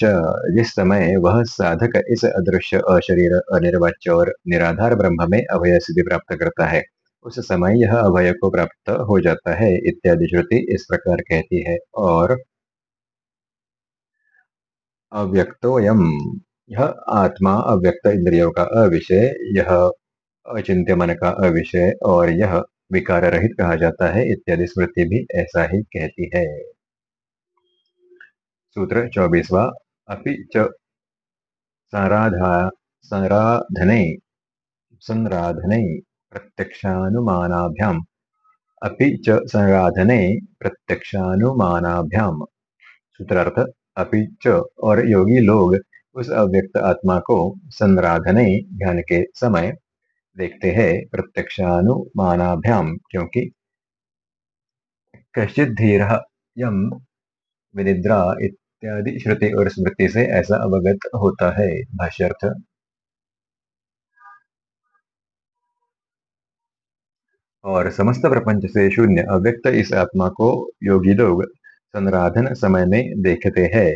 Speaker 1: जिस समय वह साधक इस अदृश्य, अशरीर, अनिर्वाच्य और निराधार ब्रह्म में अभय सिद्धि प्राप्त करता है, उस समय यह अभय को प्राप्त हो जाता है, इत्यादि श्रुति इस प्रकार कहती है। और अव्यक्तोयम यह आत्मा अव्यक्त इंद्रियों का अविषय यह अचिंत्य मन का अविषय, और यह विकार रहित कहा जाता है, इत्यादि स्मृति भी ऐसा ही कहती है। सूत्र चौबीसवा, अपि च संराधा, संराधने संराधने, प्रत्यक्षानुमानाभ्याम। अपि च संराधने, प्रत्यक्षानुमानाभ्याम। सूत्रार्थ अपिच और योगी लोग उस अव्यक्त आत्मा को संराधने ध्यान के समय देखते हैं प्रत्यक्षानुमानाभ्याम, क्योंकि कश्चित धीर यम विनिद्रा इत्यादि श्रुति और स्मृति से ऐसा अवगत होता है, भाष्यर्थ। और समस्त प्रपंच से शून्य अव्यक्त इस आत्मा को योगी लोग संराधन समय में देखते हैं।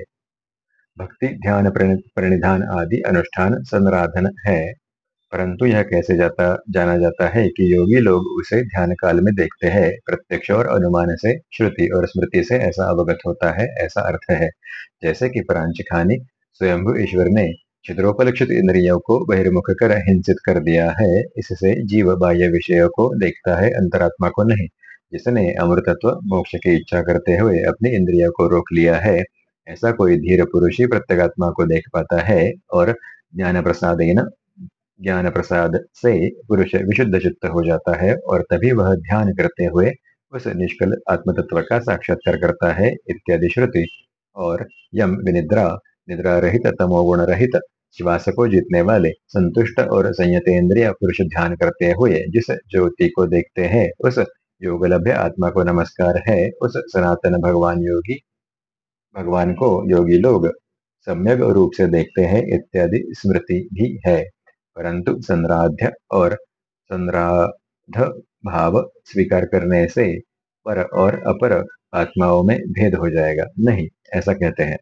Speaker 1: भक्ति, ध्यान प्रणिधान आदि अनुष्ठान संराधन है। परंतु यह कैसे जाता, जाना जाता है कि योगी लोग उसे ध्यान काल में देखते हैं। प्रत्यक्ष और अनुमान से, श्रुति और स्मृति से ऐसा अवगत होता है, ऐसा अर्थ है। जैसे कि प्रांचिखानी स्वयंभु ईश्वर ने छिद्रोपलक्षित इंद्रियों को बहिर्मुख कर हिंसित कर दिया है। इससे जीव बाह्य विषयों को देखता है, अंतरात्मा को नहीं। जिसने अमृतत्व, मोक्ष की इच्छा करते हुए अपनी इंद्रियों को रोक लिया है, ऐसा कोई धीर पुरुष ही प्रत्येगात्मा को देख पाता है और ज्ञान प्रसाद ज्ञान प्रसाद से पुरुष विशुद्ध चित्त हो जाता है और तभी वह ध्यान करते हुए उस निष्कल आत्म तत्व का साक्षात्कार करता है, इत्यादि श्रुति। और यम विनिद्रा निद्रा रहित तमोगुण रहित श्वास को जीतने वाले, संतुष्ट और संयतेंद्रिय पुरुष ध्यान करते हुए जिस ज्योति को देखते हैं, उस योगलभ्य आत्मा को नमस्कार है, उस सनातन भगवान योगी। भगवान को योगी लोग सम्यक रूप से देखते हैं, इत्यादि स्मृति भी है। परंतु संराध्य और संराध भाव स्वीकार करने से पर और अपर आत्माओं में भेद हो जाएगा। नहीं, ऐसा कहते हैं।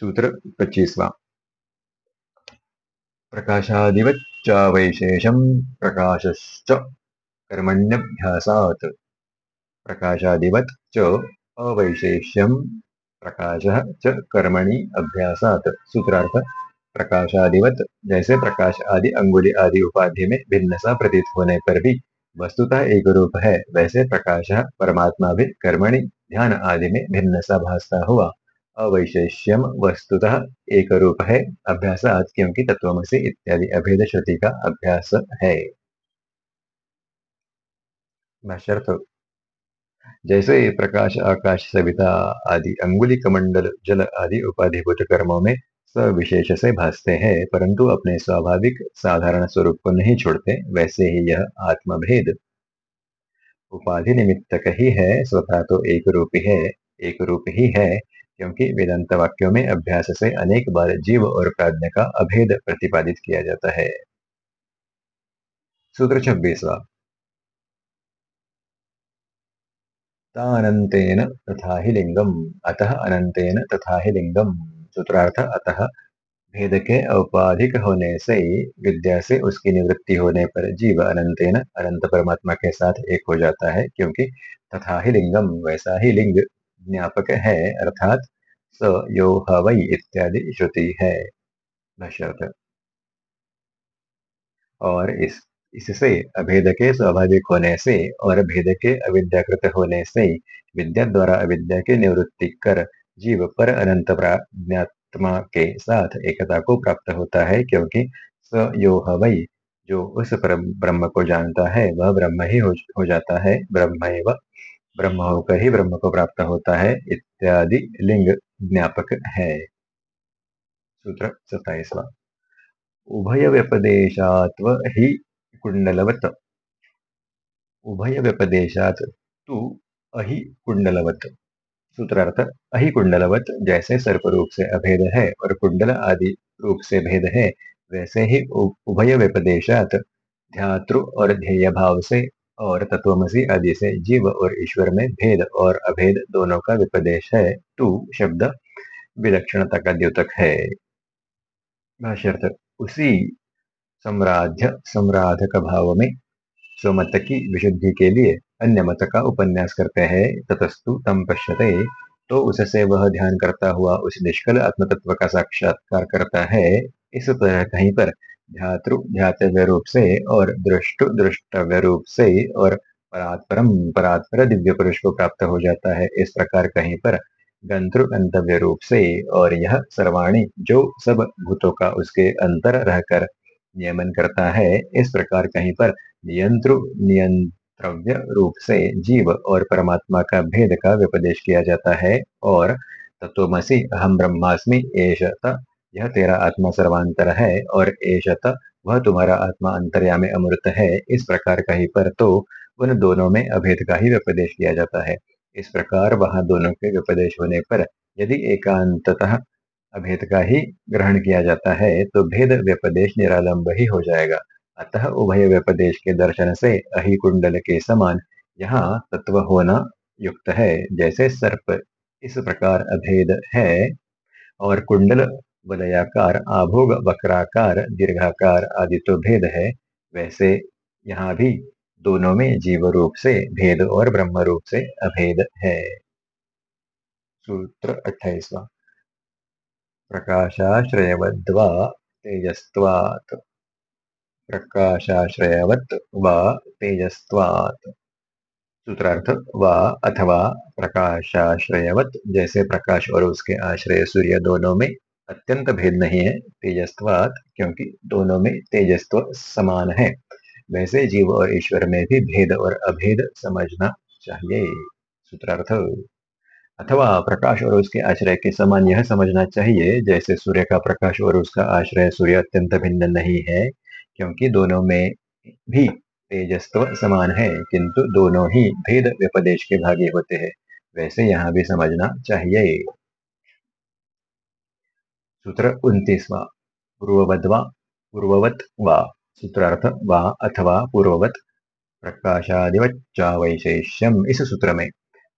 Speaker 1: सूत्र पच्चीसवा। प्रकाशादिवच्च वैशेषम प्रकाशश्च कर्मण्यभ्यासात्। प्रकाशादिवत् च अवैशेष्यम प्रकाश च कर्मणि अभ्यासात। सूत्रार्थ, प्रकाशादिवत जैसे प्रकाश आदि, अंगुली आदि उपाधि में भिन्न सा प्रतीत होने पर भी वस्तुतः एक रूप है, वैसे प्रकाश परमात्मा भी कर्मणि, ध्यान आदि में भिन्न सा भासता हुआ। अवैशेष्यम वस्तुतः एक रूप है। अभ्यासात क्योंकि तत्वमसी इत्यादि। अभेद श्रुति का अभ्यास है। जैसे प्रकाश, आकाश, सविता आदि अंगुली कमंडल जल आदि उपाधिभूत कर्मों में सविशेष से भासते हैं, परंतु अपने स्वाभाविक साधारण स्वरूप को नहीं छोड़ते, वैसे ही यह आत्मभेद। उपाधि निमित्तक ही है, स्वतः तो एक रूप है एक रूप ही है। क्योंकि वेदांत वाक्यों में अभ्यास से अनेक बार जीव और प्राज्ञ का अभेद प्रतिपादित किया जाता है। सूत्र छब्बीसवा। तानन्तेन तथा हि लिंगम। अतः अनंतेन तथा ही लिंगम। सूत्रार्थ, अतः भेद के औपाधिक होने से, विद्या से उसकी निवृत्ति होने पर जीव अनंतेन अनंत परमात्मा के साथ एक हो जाता है, क्योंकि तथा ही लिंगम वैसा ही लिंग ज्ञापक है अर्थात स यो हवई इत्यादि श्रुति है। और इस इससे अभेद के स्वाभाविक होने से और भेद के अविद्याकृत होने से विद्या द्वारा अविद्या की निवृत्ति कर जीव पर अनंत प्राज्ञात्मा के साथ एकता को प्राप्त होता है क्योंकि स यो हवई जो उस पर ब्रह्म को जानता है वह ब्रह्म ही हो, हो जाता है ब्रह्म ब्रह्म होकर ही ब्रह्म को प्राप्त होता है, इत्यादि लिंग ज्ञापक है। सूत्र सत्ताईसवा। उभय व्यपदेशात्व ही कुंडलवत। उभय व्यपदेशात तू अहि कुंडलवत। सूत्रार्थ, अहि कुंडलवत जैसे सर्प रूप से अभेद है और कुंडल आदि रूप से भेद है, वैसे ही उभय व्यपदेशात ध्यातृ और ध्येय भाव से और तत्वमसी आदि से जीव और ईश्वर में भेद और अभेद दोनों का विपदेश है। टू शब्द विलक्षणता का द्योतक है। उसी सम्राध्य सम्राधक भाव में स्वमत की विशुद्धि के लिए अन्य मत का उपन्यास करते हैं। ततस्तु तम पश्यते तो उससे वह ध्यान करता हुआ उस निष्कल आत्म तत्व का साक्षात्कार करता है। इस तरह कहीं पर ध्यातृ ध्यातव्य रूप से और दृष्टु दृष्टव्य रूप से और परात्परम, परात्पर दिव्य पुरुष को प्राप्त हो जाता है। इस प्रकार कहीं पर गंतृ गंतव्य रूप से और यह सर्वाणी, जो सब भूतों का उसके अंतर रहकर नियमन करता है, इस प्रकार कहीं पर नियंत्रु नियंत्रव्य रूप से जीव और परमात्मा का भेद का व्यपदेश किया जाता है और तत्वमसी अहम ब्रह्मास्मि एशत यह तेरा आत्मा सर्वांतर है और एशत वह तुम्हारा आत्मा अंतर्या में अमृत है। इस प्रकार कहीं पर तो उन दोनों में अभेद का ही व्यपदेश किया जाता है। इस प्रकार वहाँ दोनों के व्यपदेश होने पर यदि एकांततः अभेद का ही ग्रहण किया जाता है तो भेद व्यपदेश निरालंब ही हो जाएगा। अतः उभय व्यपदेश के दर्शन से अहि कुंडल के समान यहाँ तत्व होना युक्त है। जैसे सर्प इस प्रकार अभेद है और कुंडल वलयाकार, आभोग, वक्राकार, दीर्घाकार आदि तो भेद है, वैसे यहाँ भी दोनों में जीव रूप से भेद और ब्रह्म रूप से अभेद है। सूत्र अट्ठाईसवा। प्रकाशाश्रयवद्वा तेजस्त्वात्। प्रकाशाश्रयवत् वा तेजस्त्वात्। सूत्रार्थ, वा अथवा प्रकाशाश्रयवत, जैसे प्रकाश और उसके आश्रय सूर्य दोनों में अत्यंत भेद नहीं है तेजस्वात क्योंकि दोनों में तेजस्व समान है। वैसे जीव और ईश्वर में भी भेद और अभेद समझना चाहिए, सूत्रार्थ। अथवा प्रकाश और उसके आश्रय के समान यह समझना चाहिए, जैसे सूर्य का प्रकाश और उसका आश्रय सूर्य अत्यंत भिन्न नहीं है, क्योंकि दोनों में भी तेजस्व समान है, किंतु दोनों ही भेद व्यपदेश के भागी होते हैं। वैसे यहाँ भी समझना चाहिए। सूत्र उन्तीसवा पूर्ववद्वा पूर्ववत वा, सूत्रार्थ वा अथवा पूर्ववत प्रकाशादिवच्चा वैशेष्यम इस सूत्र में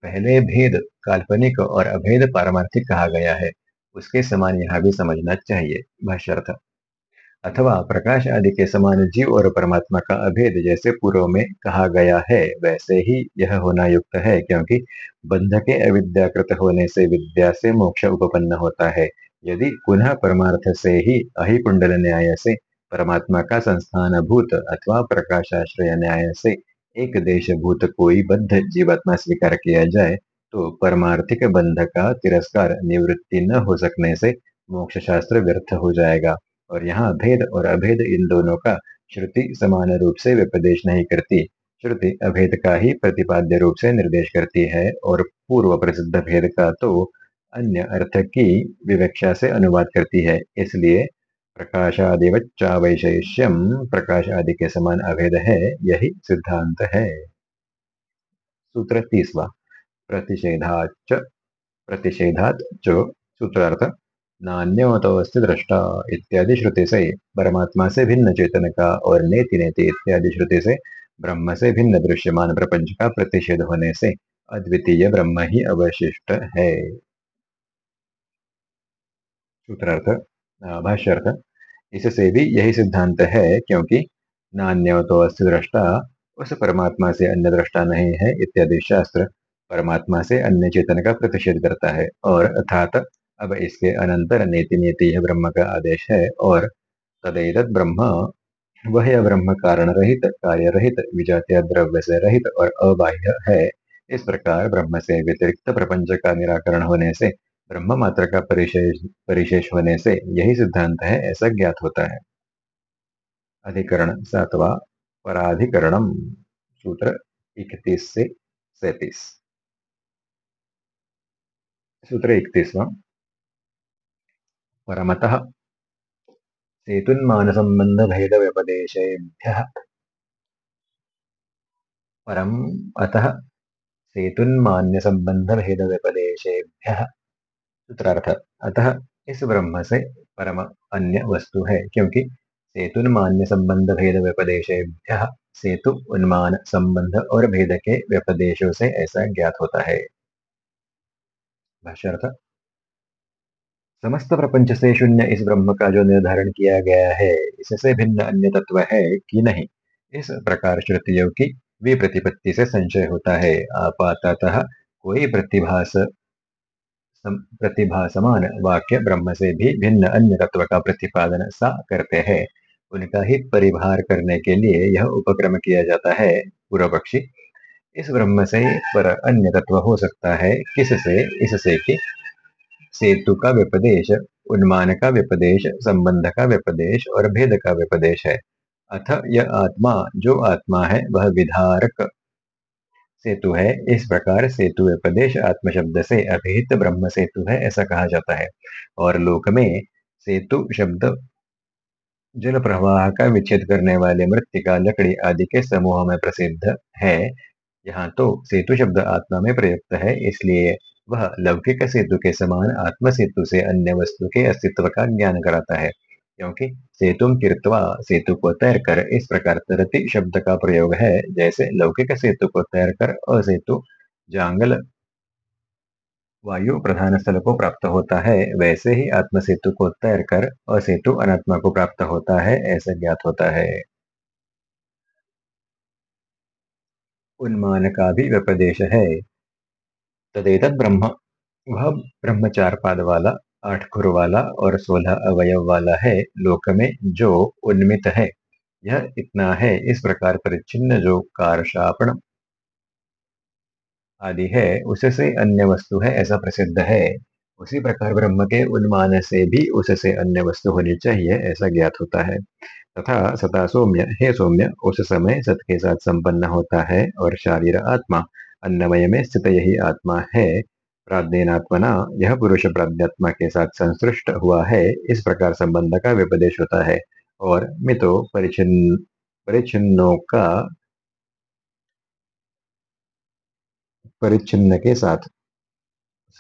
Speaker 1: पहले भेद काल्पनिक और अभेद पारमार्थिक कहा गया है, उसके समान यह भी समझना चाहिए, भाष्यर्थ। अथवा प्रकाश आदि के समान जीव और परमात्मा का अभेद जैसे पूर्व में कहा गया है, वैसे ही यह होना युक्त है, क्योंकि बंध के अविद्याकृत होने से विद्या से मोक्ष उपपन्न होता है। यदि पुनः परमार्थ से ही अहिकुंडल न्याय से परमात्मा का संस्थान भूत अथवा प्रकाशाश्रय न्याय से एक देश भूत कोई बद्ध जीवात्मा स्वीकार किया जाए तो परमार्थिक बंध का तिरस्कार निवृत्ति न हो सकने से मोक्ष शास्त्र व्यर्थ हो जाएगा। और यहाँ भेद और अभेद इन दोनों का श्रुति समान रूप से व्यपदेश नहीं करती। श्रुति अभेद का ही प्रतिपाद्य रूप से निर्देश करती है और पूर्व प्रसिद्ध भेद का तो अन्य अर्थ की विवक्षा से अनुवाद करती है। इसलिए प्रकाशादिवच्चा वैशेष्यम प्रकाश आदि के समान अभेद है, यही सिद्धांत है। सूत्र तीसवा प्रतिषेधाच प्रतिषेधात च सूत्रार्थ नान्योतोस्ति दृष्टा इत्यादि श्रुति से परमात्मा से भिन्न चेतन का और नेति नेति इत्यादि श्रुति से ब्रह्म से भिन्न दृश्यमान प्रपंच का प्रतिषेध होने से अद्वितीय ब्रह्म ही अवशिष्ट है। सूत्रार्थ भाष्यर्थ। इससे भी यही सिद्धांत है क्योंकि नान्य तो अस्थि दृष्टा उस परमात्मा से अन्य दृष्टा नहीं है इत्यादि शास्त्र परमात्मा से अन्य चेतन का प्रतिषेध करता है। और अर्थात अब इसके अनंतर नेति नेति यह ब्रह्म का आदेश है और तदेत ब्रह्म, वह ब्रह्म कारण रहित, कार्य रहित, विजातीय द्रव्य से रहित और अबाह्य है। इस प्रकार ब्रह्म से व्यतिरिक्त प्रपंच का निराकरण होने से ब्रह्म मात्र का परिशेष परिशेष होने से यही सिद्धांत है, ऐसा ज्ञात होता है। अधिकरण सातवा, पराधिकरणम, सूत्र इकतीस से सैतीस। सूत्र इकतीसवा। परमतः सेतुन्मानसम्बन्धभेदव्यपदेशेभ्यः। परम् अतः सेतुन्मान्यसम्बन्धभेदव्यपदेशेभ्यः। सूत्रार्थ। अतः इस ब्रह्म से परम अन्य वस्तु है, क्योंकि सेतुन्मान्य संबंध भेद व्यपदेशेभ्य सेतु उन्मान संबंध और भेद के व्यपदेशों से ऐसा ज्ञात होता है। समस्त प्रपंच से शून्य इस ब्रह्म का जो निर्धारण किया गया है, इससे भिन्न अन्य तत्व है कि नहीं? इस प्रकार श्रुतियों की विप्रतिपत्ति से संशय होता है। आपातः कोई प्रतिभास प्रतिभा समान वाक्य ब्रह्म से भी भिन्न अन्य तत्व का प्रतिपादन सा करते हैं। उनका ही परिभार करने के लिए यह उपक्रम किया जाता है। पूर्व पक्षी इस ब्रह्म से पर अन्य तत्व हो सकता है। किससे? इससे कि सेतु का व्यपदेश उन्मान का व्यपदेश संबंध का व्यपदेश और भेद का व्यपदेश है। अथ, यह आत्मा, जो आत्मा है, वह विधारक सेतु है। इस प्रकार सेतु व्यपदेश आत्म शब्द से अभिहित ब्रह्म सेतु है, ऐसा कहा जाता है। और लोक में सेतु शब्द जल प्रवाह का विच्छेद करने वाले मृतिका, लकड़ी आदि के समूह में प्रसिद्ध है। यहाँ तो सेतु शब्द आत्मा में प्रयुक्त है, इसलिए वह लौकिक सेतु के समान आत्म सेतु से अन्य वस्तु के अस्तित्व का ज्ञान कराता है। क्योंकि सेतुम कीर्तवा सेतु को तैर कर इस प्रकार तरति शब्द का प्रयोग है, जैसे लौकिक सेतु को तैर कर असेतु जांगल वायु प्रधान स्थल को प्राप्त होता है, वैसे ही आत्म सेतु को तैर कर असेतु अनात्मा को प्राप्त होता है, ऐसा ज्ञात होता है। उन्मान का भी व्यपदेश है। तदेत ब्रह्म, वह ब्रह्मचार पाद वाला आठ खुर वाला और सोलह अवयव वाला है लोक में जो उन्मित है। यह इतना है, इस प्रकार परिचिन्न जो कारशापण आदि है, उससे अन्य वस्तु है, ऐसा प्रसिद्ध है। उसी प्रकार ब्रह्म के उन्मान से भी उससे अन्य वस्तु होनी चाहिए, ऐसा ज्ञात होता है। तथा सता सौम्य, हे सौम्य, उस समय सत के साथ संपन्न होता है और शारीर आत्मा अन्नमय में स्थित यही आत्मा है। प्राज्ञात्मना यह पुरुष प्राज्ञात्मा के साथ संसृष्ट हुआ है, इस प्रकार संबंध का व्यपदेश होता है। और मितो परिचिन परिचिन्नों का परिचिन्न के साथ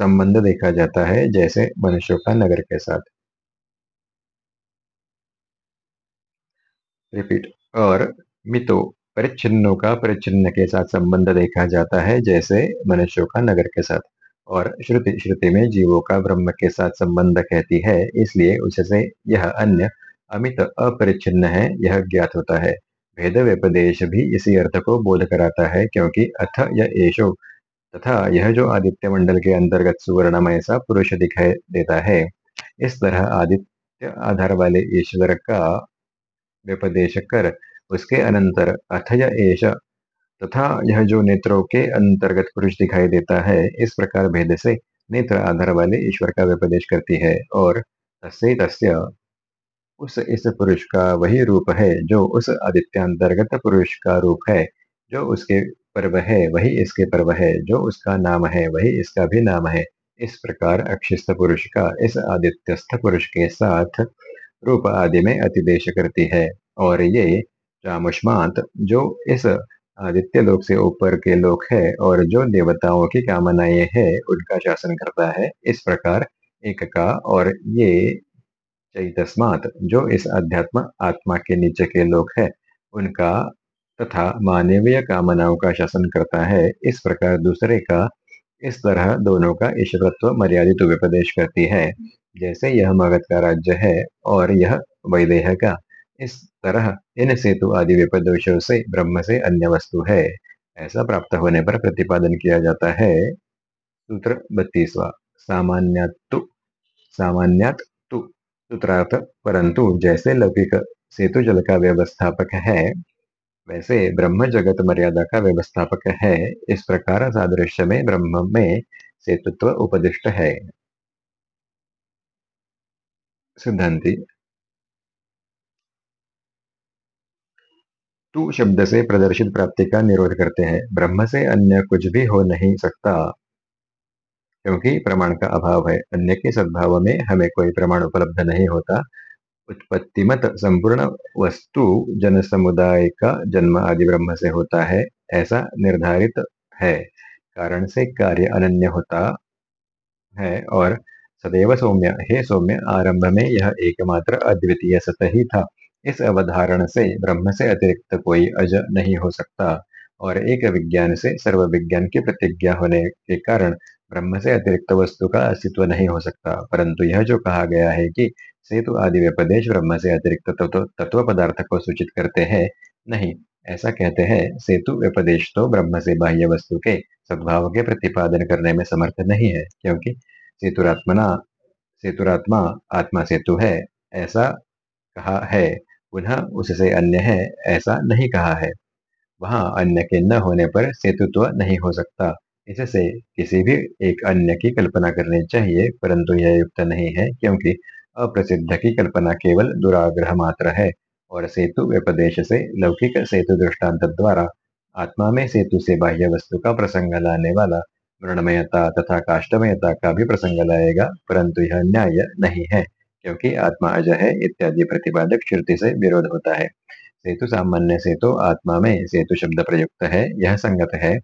Speaker 1: संबंध देखा जाता है, जैसे मनुष्यों का नगर के साथ। रिपीट, और मितो परिच्छिन्नों का परिच्छिन्न के साथ संबंध देखा जाता है, जैसे मनुष्यों का नगर के साथ। और श्रुति श्रुति में जीवों का ब्रह्म के साथ संबंध कहती है, इसलिए उससे यह अन्य अमित अपरिच्छिन्न है, यह ज्ञात होता है। भेद व्यपदेश भी इसी अर्थ को बोध कराता है, क्योंकि अथ या एशो तथा यह जो आदित्य मंडल के अंतर्गत सुवर्णमय सा पुरुष दिखाई देता है, इस तरह आदित्य आधार वाले ईश्वर का व्यपदेश कर, उसके अनंतर अथ या एश तथा यह जो नेत्रों के अंतर्गत पुरुष दिखाई देता है, इस प्रकार भेद से नेत्र आधार वाले ईश्वर का व्यपदेश करती है और तस्य तस्य उस इस पुरुष का वही रूप है जो उस आदित्यांतर्गत पुरुष का रूप है, जो उसके पर्व है, वही इसके पर्व है, जो उसका नाम है, वही इसका भी नाम है। इस प्रकार अक्षिस्त पुरुष का इस आदित्यस्थ पुरुष के साथ रूप आदि में अतिदेश करती है और ये रामुष्मात जो इस आदित्य लोक से ऊपर के लोक है और जो देवताओं की कामनाएँ है, उनका शासन करता है। इस प्रकार एक का और ये चैतस्मात, जो इस अध्यात्म आत्मा के नीचे के लोक है, उनका तथा मानवीय कामनाओं का शासन करता है। इस प्रकार दूसरे का, इस तरह दोनों का ईश्वरत्व मर्यादित व्यपदेश करती है। जैसे यह मगध का राज्य है और यह वैदेह का। इस तरह इन सेतु आदि विपदोषों से ब्रह्म से अन्य वस्तु है। ऐसा प्राप्त होने पर प्रतिपादन किया जाता है। सूत्र बत्तीसवा। सामान्यतु सामान्यात सूत्रार्थ, परंतु जैसे लौकिक सेतु जल का व्यवस्थापक है, वैसे ब्रह्म जगत मर्यादा का व्यवस्थापक है। इस प्रकार सादृश्य में ब्रह्म में सेतुत्व उपदिष्ट है। सिद्धांति तू शब्द से प्रदर्शित प्राप्ति का निरोध करते हैं। ब्रह्म से अन्य कुछ भी हो नहीं सकता। क्योंकि प्रमाण का अभाव है। अन्य के सद्भाव में हमें कोई प्रमाण उपलब्ध नहीं होता। उत्पत्तिमत संपूर्ण वस्तु जन समुदाय का जन्म आदि ब्रह्म से होता है। ऐसा निर्धारित है। कारण से कार्य अनन्य होता है और सदैव सौम्य, हे सौम्य, आरंभ में यह एकमात्र अद्वितीय सत ही था। इस अवधारण से ब्रह्म से अतिरिक्त कोई अज नहीं हो सकता और एक विज्ञान से सर्व विज्ञान की प्रतिज्ञा होने के कारण ब्रह्म से अतिरिक्त वस्तु का अस्तित्व नहीं हो सकता। परंतु यह जो कहा गया है कि सेतु आदि व्यपदेश ब्रह्म से अतिरिक्त तत्व, पदार्थ को सूचित करते हैं नहीं ऐसा कहते हैं सेतु व्यपदेश तो ब्रह्म से बाह्य वस्तु के सद्भाव के प्रतिपादन करने में समर्थ नहीं है क्योंकि सेतुरात्मना सेतुरात्मा आत्मा सेतु है ऐसा कहा है। पुनः उससे अन्य है, ऐसा नहीं कहा है। वहाँ अन्य के न होने पर सेतुत्व नहीं हो सकता। इससे किसी भी एक अन्य की कल्पना करनी चाहिए, परंतु यह युक्त नहीं है क्योंकि अप्रसिद्ध की कल्पना केवल दुराग्रह मात्र है और सेतु व्यपदेश से लौकिक सेतु दृष्टांत द्वारा आत्मा में सेतु से बाह्य वस्तु का प्रसंग लाने वाला मृणमयता तथा काष्टमयता का भी प्रसंग लाएगा, परंतु यह न्याय नहीं है। क्योंकि आत्मा अज है, इत्यादि प्रतिपादक श्रुति से विरोध होता है। सेतु सामान्य से तो आत्मा में सेतु शब्द प्रयुक्त है, यह संगत है।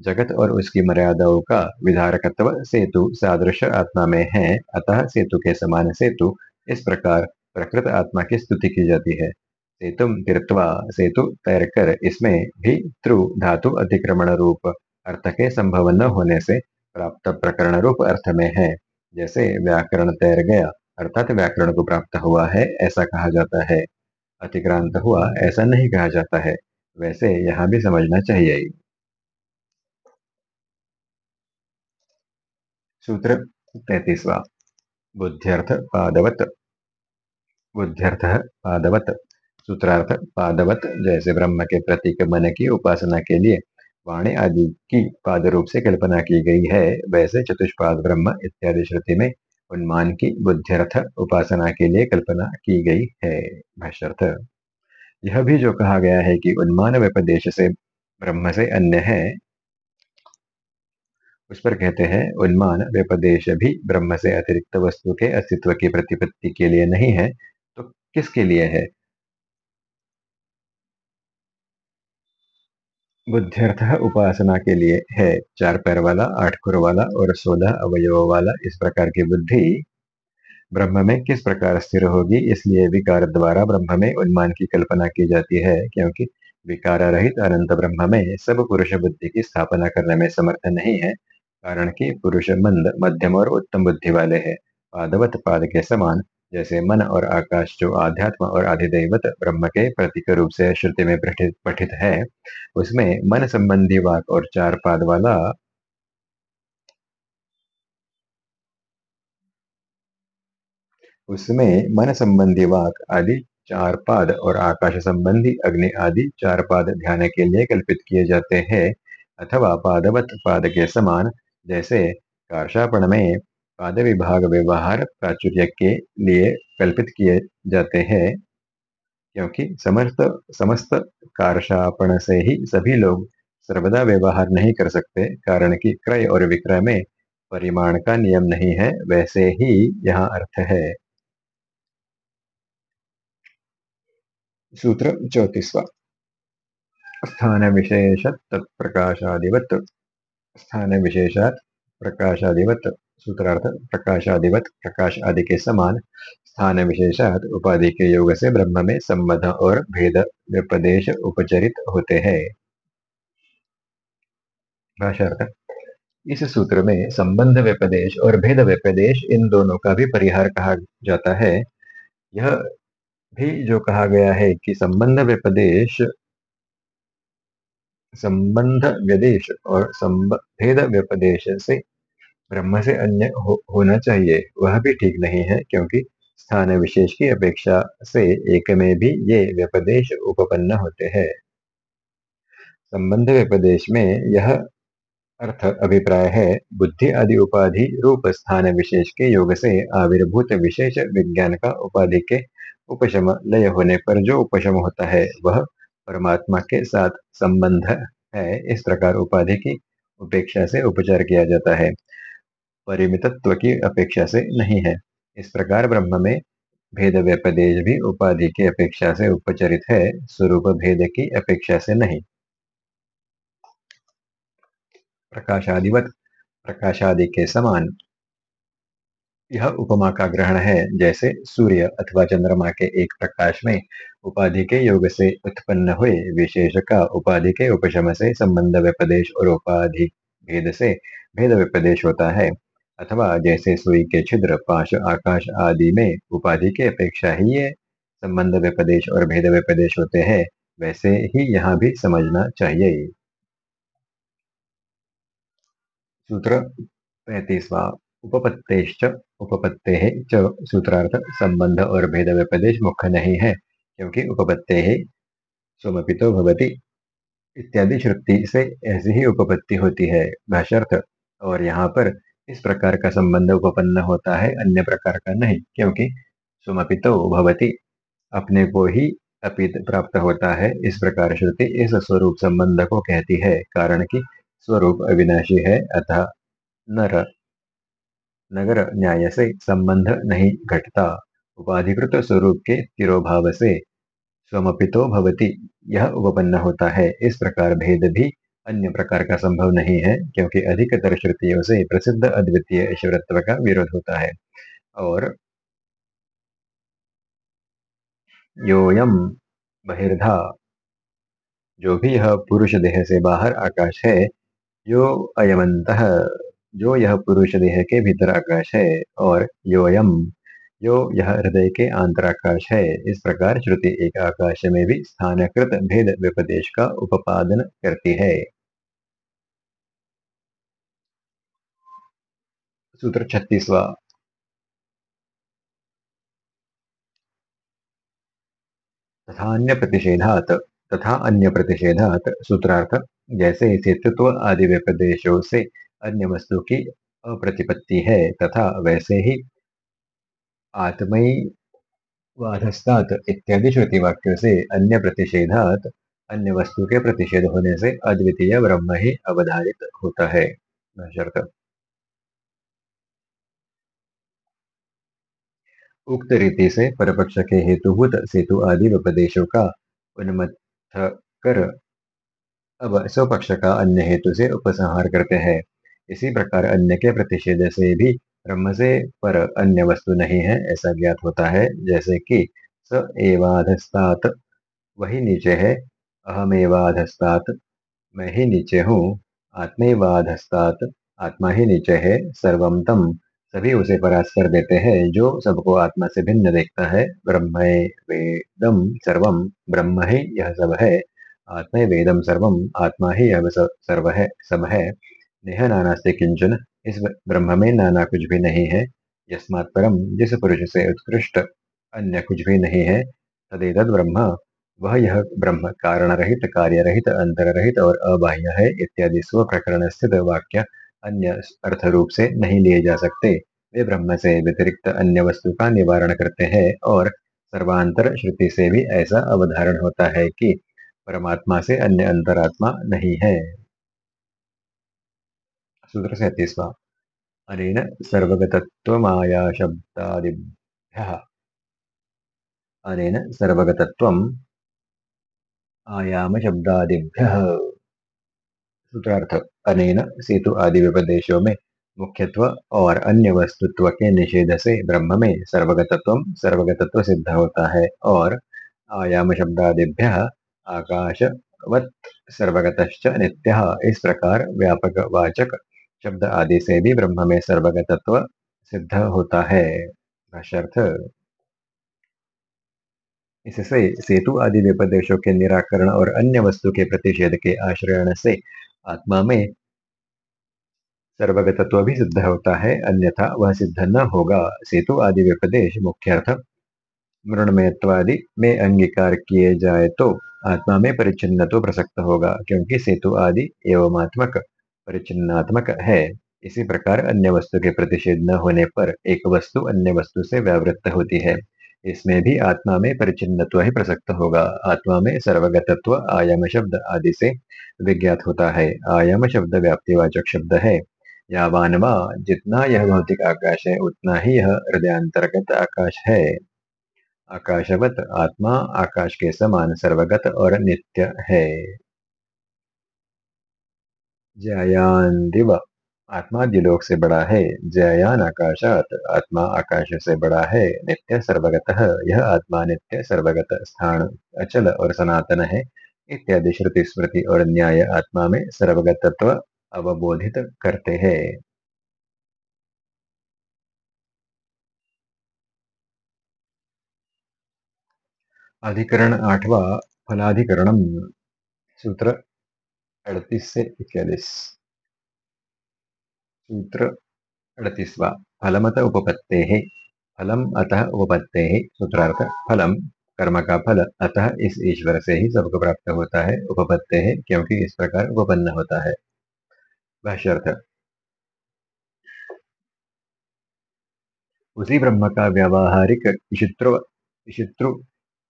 Speaker 1: जगत और उसकी मर्यादाओं का विधारकत्व सेतु, सादृश आत्मा में है, अतः सेतु के समान सेतु, इस प्रकार प्रकृत आत्मा की स्तुति की जाती है। सेतु तीर्थवा सेतु तैरकर इसमें भी त्रु धातु अतिक्रमण रूप, अर्थ के संभव न होने से प्राप्त प्रकरण रूप अर्थ में है। जैसे व्याकरण तैर गया अर्थात व्याकरण को प्राप्त हुआ है, ऐसा कहा जाता है। अतिक्रांत हुआ, ऐसा नहीं कहा जाता है। वैसे यहाँ भी समझना चाहिए। सूत्र तैतीसवा। बुद्ध्यर्थ पादवत। बुद्ध्यर्थ पादवत। सूत्रार्थ पादवत, जैसे ब्रह्म के प्रतीक मन की उपासना के लिए वाणी आदि की पाद रूप से कल्पना की गई है, वैसे चतुष्पाद ब्रह्म इत्यादि श्रुति में उन्मान की बुद्धिर्थ उपासना के लिए कल्पना की गई है, भाष्यर्थ। यह भी जो कहा गया है कि उन्मान व्यपदेश से ब्रह्म से अन्य है, उस पर कहते हैं, उन्मान व्यपदेश भी ब्रह्म से अतिरिक्त वस्तु के अस्तित्व की प्रतिपत्ति के लिए नहीं है तो किसके लिए है? बुद्ध्यर्थ उपासना के लिए है। चार पैर वाला, आठ खुर वाला और सोलह अवयव वाला इस प्रकार की बुद्धि। ब्रह्म में किस प्रकार स्थिर होगी? इसलिए विकार द्वारा ब्रह्म में उन्मान की कल्पना की जाती है, क्योंकि विकार रहित अनंत ब्रह्म में सब पुरुष बुद्धि की स्थापना करने में समर्थ नहीं है, कारण कि पुरुष मंद, मध्यम और उत्तम बुद्धि वाले हैं। पादवत पाद के समान जैसे मन और आकाश जो आध्यात्म और आधिदैवत ब्रह्म के प्रतीक रूप से श्रुति में पठित है, उसमें मन संबंधी वाक और चार पाद वाला उसमें मन संबंधी वाक आदि चार पाद और आकाश संबंधी अग्नि आदि चार पाद ध्यान के लिए कल्पित किए जाते हैं, अथवा पादवत पाद के समान, जैसे कार्षापण में पाद विभाग व्यवहार प्राचुर्य के लिए कल्पित किए जाते हैं, क्योंकि समस्त समस्त कार्षापण से ही सभी लोग सर्वदा व्यवहार नहीं कर सकते, कारण कि क्रय और विक्रय में परिमाण का नियम नहीं है, वैसे ही यह अर्थ है। सूत्र चौतीसवा। स्थान विशेष तत्प्रकाशादिवत स्थान विशेषात प्रकाशादिवत। सूत्रार्थ, प्रकाशादिवत प्रकाश आदि के समान स्थान विशेषात उपाधि के योग से ब्रह्म में संबंध और भेद व्यपदेश उपचरित होते हैं। भाषार्थ इस सूत्र में संबंध व्यपदेश और भेद व्यपदेश इन दोनों का भी परिहार कहा जाता है। यह भी जो कहा गया है कि संबंध व्यपदेश संबंध व्यदेश और संब, भेद व्यपदेश से ब्रह्म से अन्य हो, होना चाहिए। वह भी ठीक नहीं है क्योंकि स्थान विशेष की अपेक्षा से एक में भी ये व्यपदेश उपपन्न होते हैं। संबंध व्यपदेश में यह अर्थ अभिप्राय है बुद्धि आदि उपाधि रूप स्थान विशेष के योग से आविर्भूत विशेष विज्ञान का उपाधि के उपशम लय होने पर जो उपशम होता है वह परमात्मा के साथ संबंध है। इस प्रकार उपाधि की उपेक्षा से उपचार किया जाता है। परिमितत्व की अपेक्षा से नहीं है। इस प्रकार ब्रह्म में भेद व्यपदेश भी उपाधि की अपेक्षा से उपचरित है, स्वरूप भेद की अपेक्षा से नहीं। प्रकाशादिवत, प्रकाशादि के समान यह उपमा का ग्रहण है, जैसे सूर्य अथवा चंद्रमा के एक प्रकाश में उपाधि के योग से उत्पन्न हुए विशेष का उपाधि के उपशम से संबंध व्यपदेश और उपाधि भेद से भेद व्यपदेश होता है। अथवा जैसे सुई के छिद्र, पाश, आकाश आदि में उपाधि के अपेक्षा ही ये संबंध व्यपदेश और भेद व्यपदेश होते हैं, वैसे ही यहाँ भी समझना चाहिए। सूत्र पैतीसवा, उपपत्तेश्च, उपपत्ते च सूत्रार्थ, संबंध और भेद व्यपदेश मुख्य नहीं है, क्योंकि उपपत्ते सोमपितो भवती। इत्यादि श्रुति से ऐसी ही उपपत्ति होती है भाषार्थ और यहाँ पर इस प्रकार का संबंध उपपन्न होता है, अन्य प्रकार का नहीं, क्योंकि सुमपितो भवती, अपने को ही अपित प्राप्त होता है। इस प्रकार श्रुति इस स्वरूप संबंध को कहती है, कारण कि स्वरूप अविनाशी है अतः नर, नगर न्याय से संबंध नहीं घटता। उपाधिकृत स्वरूप के तिरोभाव से स्वमपितो भवती, यह उपपन्न होता है। इस प्रकार भेद भी अन्य प्रकार का संभव नहीं है, क्योंकि अधिकतर श्रुतियों से प्रसिद्ध अद्वितीय ईश्वरत्व का विरोध होता है। और योयम बहिर्धा, जो भी यह पुरुष देह से बाहर आकाश है, यो अयमंत जो यह पुरुष देह के भीतर आकाश है, और योयम यो यह हृदय के आंतराकाश है। इस प्रकार श्रुति एक आकाश में भी स्थानकृत भेद व्यपदेश का उपादन करती है। सूत्र छत्तीसवा। तथा अन्य प्रतिषेधात तथा अन्य प्रतिषेधात सूत्रार्थ, जैसे सेतुत्व आदि व्यपदेशों से अन्य वस्तु की अप्रतिपत्ति है, तथा वैसे ही आत्मयी वाधस्तात इत्यादि श्रुति वाक्यों से अन्य प्रतिषेधात अन्य वस्तु के प्रतिषेध होने से अद्वितीय ब्रह्म ही अवधारित होता है भाष्यार्थ उक्त रीति से परपक्ष के हेतुभूत सेतु आदि उपदेशों का उन्मत्त कर अब स्वपक्ष का अन्य हेतु से उपसंहार करते हैं। इसी प्रकार अन्य के प्रतिषेध से भी ब्रह्म से पर अन्य वस्तु नहीं है, ऐसा ज्ञात होता है, जैसे कि स एवाधस्तात, वही नीचे है, अहमेवाधस्तात, मैं ही नीचे हूँ, आत्मेवाधस्तात, आत्मा ही नीचे है सर्वम तम सभी उसे परास कर देते हैं, जो सबको आत्मा से भिन्न देखता है। ब्रह्म वेदम सर्वम ब्रह्म ही यह सब है आत्मा वेदम सर्वम आत्मा ही यह सर्व है सब है नेह नानास्ते किंचन इस ब्रह्म में नाना कुछ भी नहीं है। यस्मात् परम जिस पुरुष से उत्कृष्ट, अन्य कुछ भी नहीं है। तदेतद ब्रह्म, वह यह ब्रह्म कारण रहित कार्य रहित अंतर रहित और अबाह्य है, इत्यादि स्व प्रकरण स्थित वाक्य अन्य अर्थ रूप से नहीं लिए जा सकते। वे ब्रह्म से व्यतिरिक्त अन्य वस्तु का निवारण करते हैं और सर्वांतर श्रुति से भी ऐसा अवधारण होता है कि परमात्मा से अन्य अंतरात्मा नहीं है। सूत्र सैतीसवा। अनेन सर्वगतत्वमाया शब्दादिभ्यः अनेन सर्वगतत्व आयाम शब्दादिभ्यः सूत्रार्थ। अनेन सेतु आदि विपदेशों में मुख्यत्व और अन्य वस्तुत्व के निषेध से ब्रह्म में सर्वगतत्व सर्वगतत्व सिद्ध होता है। और आयाम शब्दादिभ्य आकाशवत सर्वगत नित्य। इस प्रकार व्यापक वाचक शब्द आदि से भी ब्रह्म में सर्वगतत्व सिद्ध होता है इससे सेतु आदि विपदेशों के निराकरण और अन्य वस्तु के प्रतिषेध के आश्रयण से आत्मा में सर्वगतत्व भी सिद्ध होता है, अन्यथा वह सिद्ध न होगा। सेतु आदि व्यपदेश, मुख्यार्थ, मृणमयत्वादि में अंगीकार किए जाए तो आत्मा में परिचिन्न तो प्रसक्त होगा, क्योंकि सेतु आदि एवमात्मक परिचिन्नात्मक है। इसी प्रकार अन्य वस्तु के प्रतिषेध न होने पर एक वस्तु अन्य वस्तु से व्यावृत्त होती है। इसमें भी आत्मा में परिचिन्नत्व ही प्रसक्त होगा। आत्मा में सर्वगतत्व, आयाम शब्द आदि से विज्ञात होता है। आयाम शब्द व्याप्तिवाचक शब्द है। यावानवा जितना यह भौतिक आकाश है, उतना ही यह हृदयांतर्गत आकाश है। आकाशवत आत्मा, आकाश के समान सर्वगत और नित्य है। जयान दिव आत्मा दिलोक से बड़ा है, जयान आकाशात आत्मा आकाश से बड़ा है, नित्य सर्वगत, यह आत्मा नित्य सर्वगत स्थान, अचल और सनातन है, इत्यादि श्रुति स्मृति और न्याय आत्मा में सर्वगतत्व अवबोधित करते हैं। अधिकरण आठवा फलाधिकरणम, सूत्र अड़तीस से इक्यालीस। सूत्र अड़तीसवा। फलमत उपपत्ते है फलम अतः उपपत्ते है सूत्रार्थ फलम। कर्म का फल अतः इस ईश्वर से ही सबको प्राप्त होता है। उपपत्ते है क्योंकि इस प्रकार उपपन्न होता है। भाष्यर्थ। उसी ब्रह्म का व्यावहारिक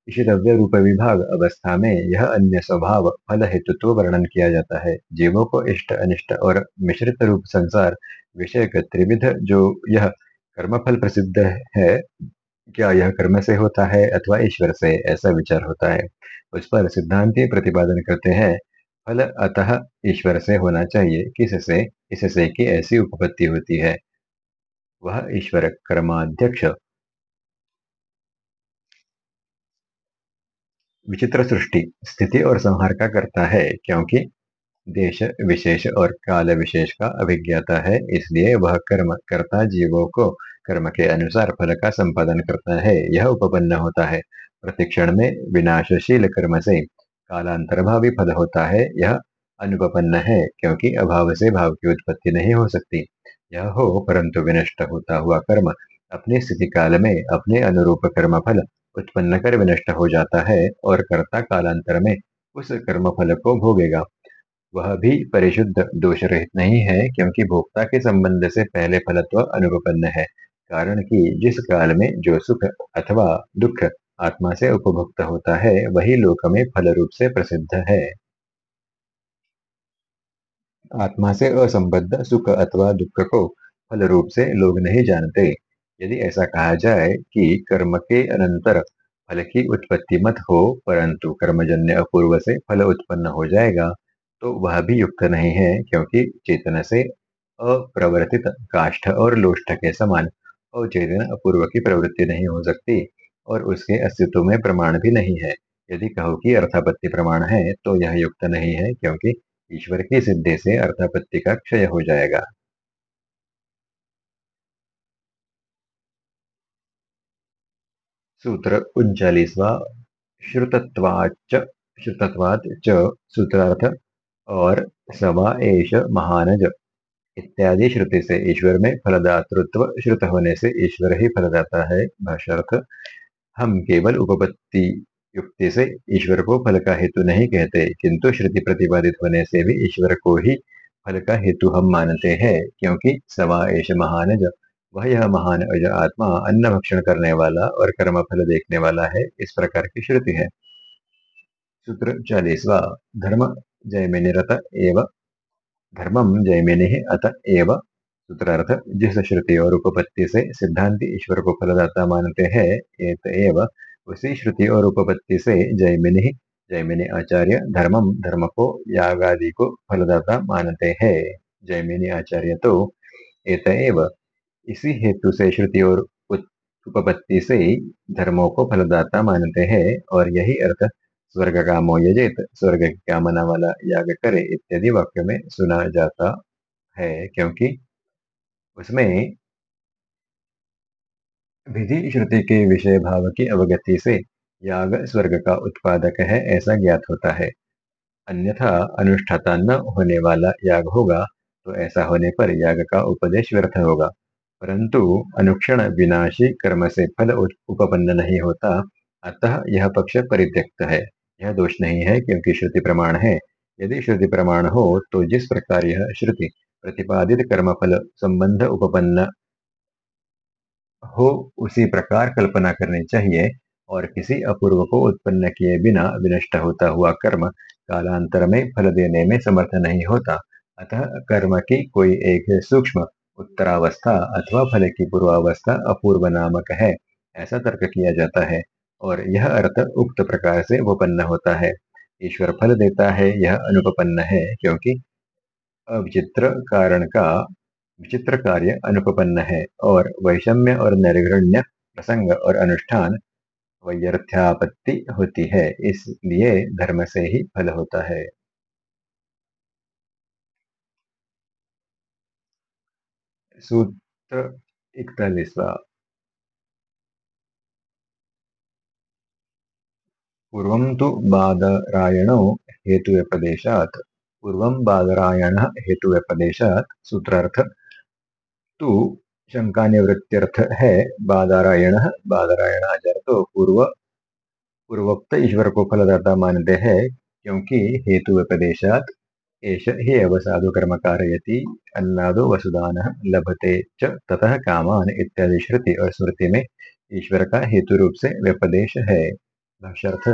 Speaker 1: विचित्र इशितव्य रूप विभाग अवस्था में यह अन्य स्वभाव फल हेतुत्व वर्णन किया जाता है। जीवों को इष्ट, अनिष्ट और मिश्रित रूप संसार विषय त्रिविध जो यह कर्मफल प्रसिद्ध है, क्या यह कर्म से होता है अथवा ईश्वर से, ऐसा विचार होता है। उस पर सिद्धांति प्रतिपादन करते हैं, फल अतः ईश्वर से होना चाहिए, किससे, इससे कि ऐसी उपपत्ति होती है। वह ईश्वर कर्माध्यक्ष विचित्र सृष्टि स्थिति और संहार का करता है, क्योंकि देश विशेष और काल विशेष का अभिज्ञाता है, इसलिए वह कर्म, करता जीवों को कर्म के अनुसार फल का संपादन करता है, यह उपपन्न होता है। प्रतिक्षण में विनाशशील कर्म से कालांतरभावी फल होता है, यह अनुपन्न है, क्योंकि अभाव से भाव की उत्पत्ति नहीं हो सकती। यह हो, परंतु विनष्ट होता हुआ कर्म अपनी स्थिति काल में अपने अनुरूप कर्म फल उत्पन्न कर विनष्ट हो जाता है और कर्ता कालांतर में उस कर्म फल को भोगेगा। वह भी परिशुद्ध दोष रहित नहीं है, क्योंकि भोक्ता के संबंध से पहले फलत्व अनुपन्न है, कारण कि जिस काल में जो सुख अथवा दुख आत्मा से उपभोक्त होता है, वही लोक में फल रूप से प्रसिद्ध है। आत्मा से असंबद्ध सुख अथवा दुख को फल रूप से लोग नहीं जानते। यदि ऐसा कहा जाए कि कर्म के अनंतर फल की उत्पत्ति मत हो, परंतु कर्मजन्य अपूर्व से फल उत्पन्न हो जाएगा तो वह भी युक्त नहीं है, क्योंकि चेतन से अप्रवर्तित काष्ठ और लोष्ठ के समान अचेतन अपूर्व की प्रवृत्ति नहीं हो सकती और उसके अस्तित्व में प्रमाण भी नहीं है। यदि कहो कि अर्थापत्ति प्रमाण है तो यह युक्त नहीं है, क्योंकि ईश्वर की सिद्धि से अर्थापत्ति का क्षय हो जाएगा। सूत्र उनचालीसवा श्रुतत्वाच्च, श्रुतत्वात् च, सूत्रार्थ, और सवा एष महानज। इत्यादि श्रुति से ईश्वर में फलदातृत्व, श्रुत होने से ईश्वर ही फलदाता है भाषार्थ हम केवल उपपत्ति युक्ति से ईश्वर को फल का हेतु नहीं कहते, किंतु श्रुति प्रतिपादित होने से भी ईश्वर को ही फल का हेतु हम मानते हैं, क्योंकि सवा एष महानज। वह यह महान अज आत्मा अन्न भक्षण करने वाला और कर्म फल देखने वाला है, इस प्रकार की श्रुति है। सूत्र चालीसवा, धर्म जयमिनी रत एव धर्मम जयमिनी अत एव। सूत्रार्थ, जिस श्रुति और उपपत्ति से सिद्धांति ईश्वर को फलदाता मानते हैं एव, उसी श्रुति और उपपत्ति से जयमिनी जयमिनी आचार्य धर्मम धर्म को, यागादि को फलदाता मानते हैं। जयमिनी आचार्य तो एत एव इसी हेतु से श्रुति और उपपत्ति से धर्मों को फलदाता मानते हैं और यही अर्थ स्वर्ग का यजेत स्वर्ग की कामना वाला याग करे इत्यादि वाक्य में सुना जाता है, क्योंकि उसमें विधि श्रुति के विषय भाव की अवगति से याग स्वर्ग का उत्पादक है ऐसा ज्ञात होता है। अन्यथा अनुष्ठाता न होने वाला याग होगा तो ऐसा होने पर याग का उपदेश व्यर्थ होगा। परंतु अनुक्षण विनाशी कर्म से फल उपपन्न नहीं होता, अतः यह पक्ष परित्यक्त है। यह दोष नहीं है क्योंकि श्रुति प्रमाण है। यदि श्रुति प्रमाण हो तो जिस प्रकार यह श्रुति प्रतिपादित कर्म फल संबंध उपपन्न हो, उसी प्रकार कल्पना करनी चाहिए और किसी अपूर्व को उत्पन्न किए बिना विनष्ट होता हुआ कर्म कालांतर में फल देने में समर्थ नहीं होता। अतः कर्म की कोई एक सूक्ष्म उत्तरावस्था अथवा फल की पूर्वावस्था अपूर्व नामक है, ऐसा तर्क किया जाता है। और यह अर्थ उक्त प्रकार से उपपन्न होता है। ईश्वर फल देता है, यह अनुपन्न है, क्योंकि अविचित्र कारण का, विचित्र कार्य अनुपन्न है। और वैषम्य और निर्घृण्य प्रसंग और अनुष्ठान वैयर्थ्यापत्ति होती है, इसलिए धर्म से ही फल होता है। सूत्र इकतालीसवा पूर्व तो बादरायणो हेतुव्यपदेशात्, पूर्व बादरायण हेतुव्यपदेशात् सूत्रार्थ। तू शंका निवृत्त्यर्थ है, बादरायण बादरायण आचार्य तो पूर्व, पूर्वोक्त ईश्वर को फलदाता मानते हैं, क्योंकि हेतु व्यपदेशात एष ही एव साधु कर्म कारयति अन्नादो वसुदान लभते च ततः कामान इत्यादि श्रुति और स्मृति में ईश्वर का हेतु रूप से व्यपदेश है। भाष्यर्थ।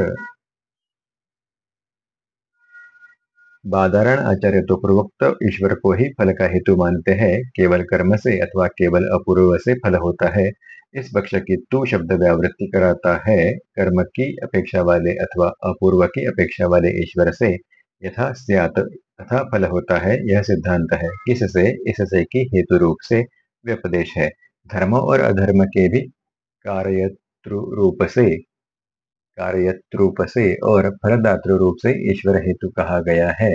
Speaker 1: बाधारण आचार्य तो पूर्वोक्त ईश्वर को ही फल का हेतु मानते हैं। केवल कर्म से अथवा केवल अपूर्व से फल होता है। इस पक्ष की तू शब्द व्यावृत्ति कराता है। कर्म की अपेक्षा वाले अथवा अपूर्व की अपेक्षा वाले ईश्वर से यथा स्यात। तथा फल होता है, यह सिद्धांत है। किससे इससे की हेतु रूप से व्यपदेश है। धर्म और अधर्म के भी कार्यतृ रूप से कार्यत्रूप से और फलदातृ रूप से ईश्वर हेतु कहा गया है।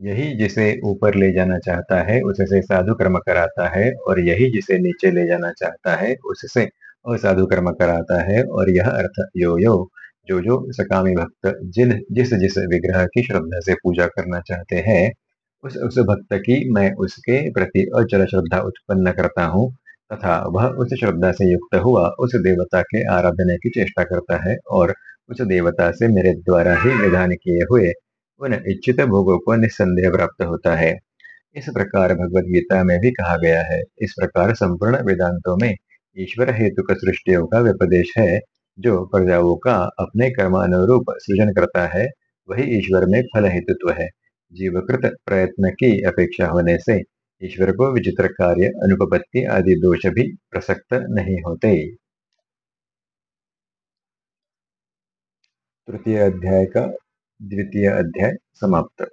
Speaker 1: यही जिसे ऊपर ले जाना चाहता है उससे साधु कर्म कराता है और यही जिसे नीचे ले जाना चाहता है, उससे असाधु कर्म कराता है, और यह अर्थ यो यो जो जो सकामी भक्त जिन, जिस जिस विग्रह की श्रद्धा से पूजा करना चाहते हैं, उस उस भक्त की मैं उसके प्रति अचल श्रद्धा उत्पन्न करता हूँ, तथा वह उस श्रद्धा से युक्त हुआ, उस देवता के आराधना की चेष्टा करता है, और उस देवता से मेरे द्वारा ही विधान किए हुए उन इच्छित भोगों को निस्संदेह प्राप्त होता है। इस प्रकार भगवत गीता में भी कहा गया है, इस प्रकार संपूर्ण वेदांतों में ईश्वर हेतु का सृष्टियों का व्यपदेश है, जो प्रजाओं का अपने कर्मानुरूप सृजन करता है, वही ईश्वर में फल हेतुत्व है। जीवकृत प्रयत्न की अपेक्षा होने से ईश्वर को विचित्र कार्य अनुपत्ति आदि दोष भी प्रसक्त नहीं होते। तृतीय अध्याय का द्वितीय अध्याय समाप्त।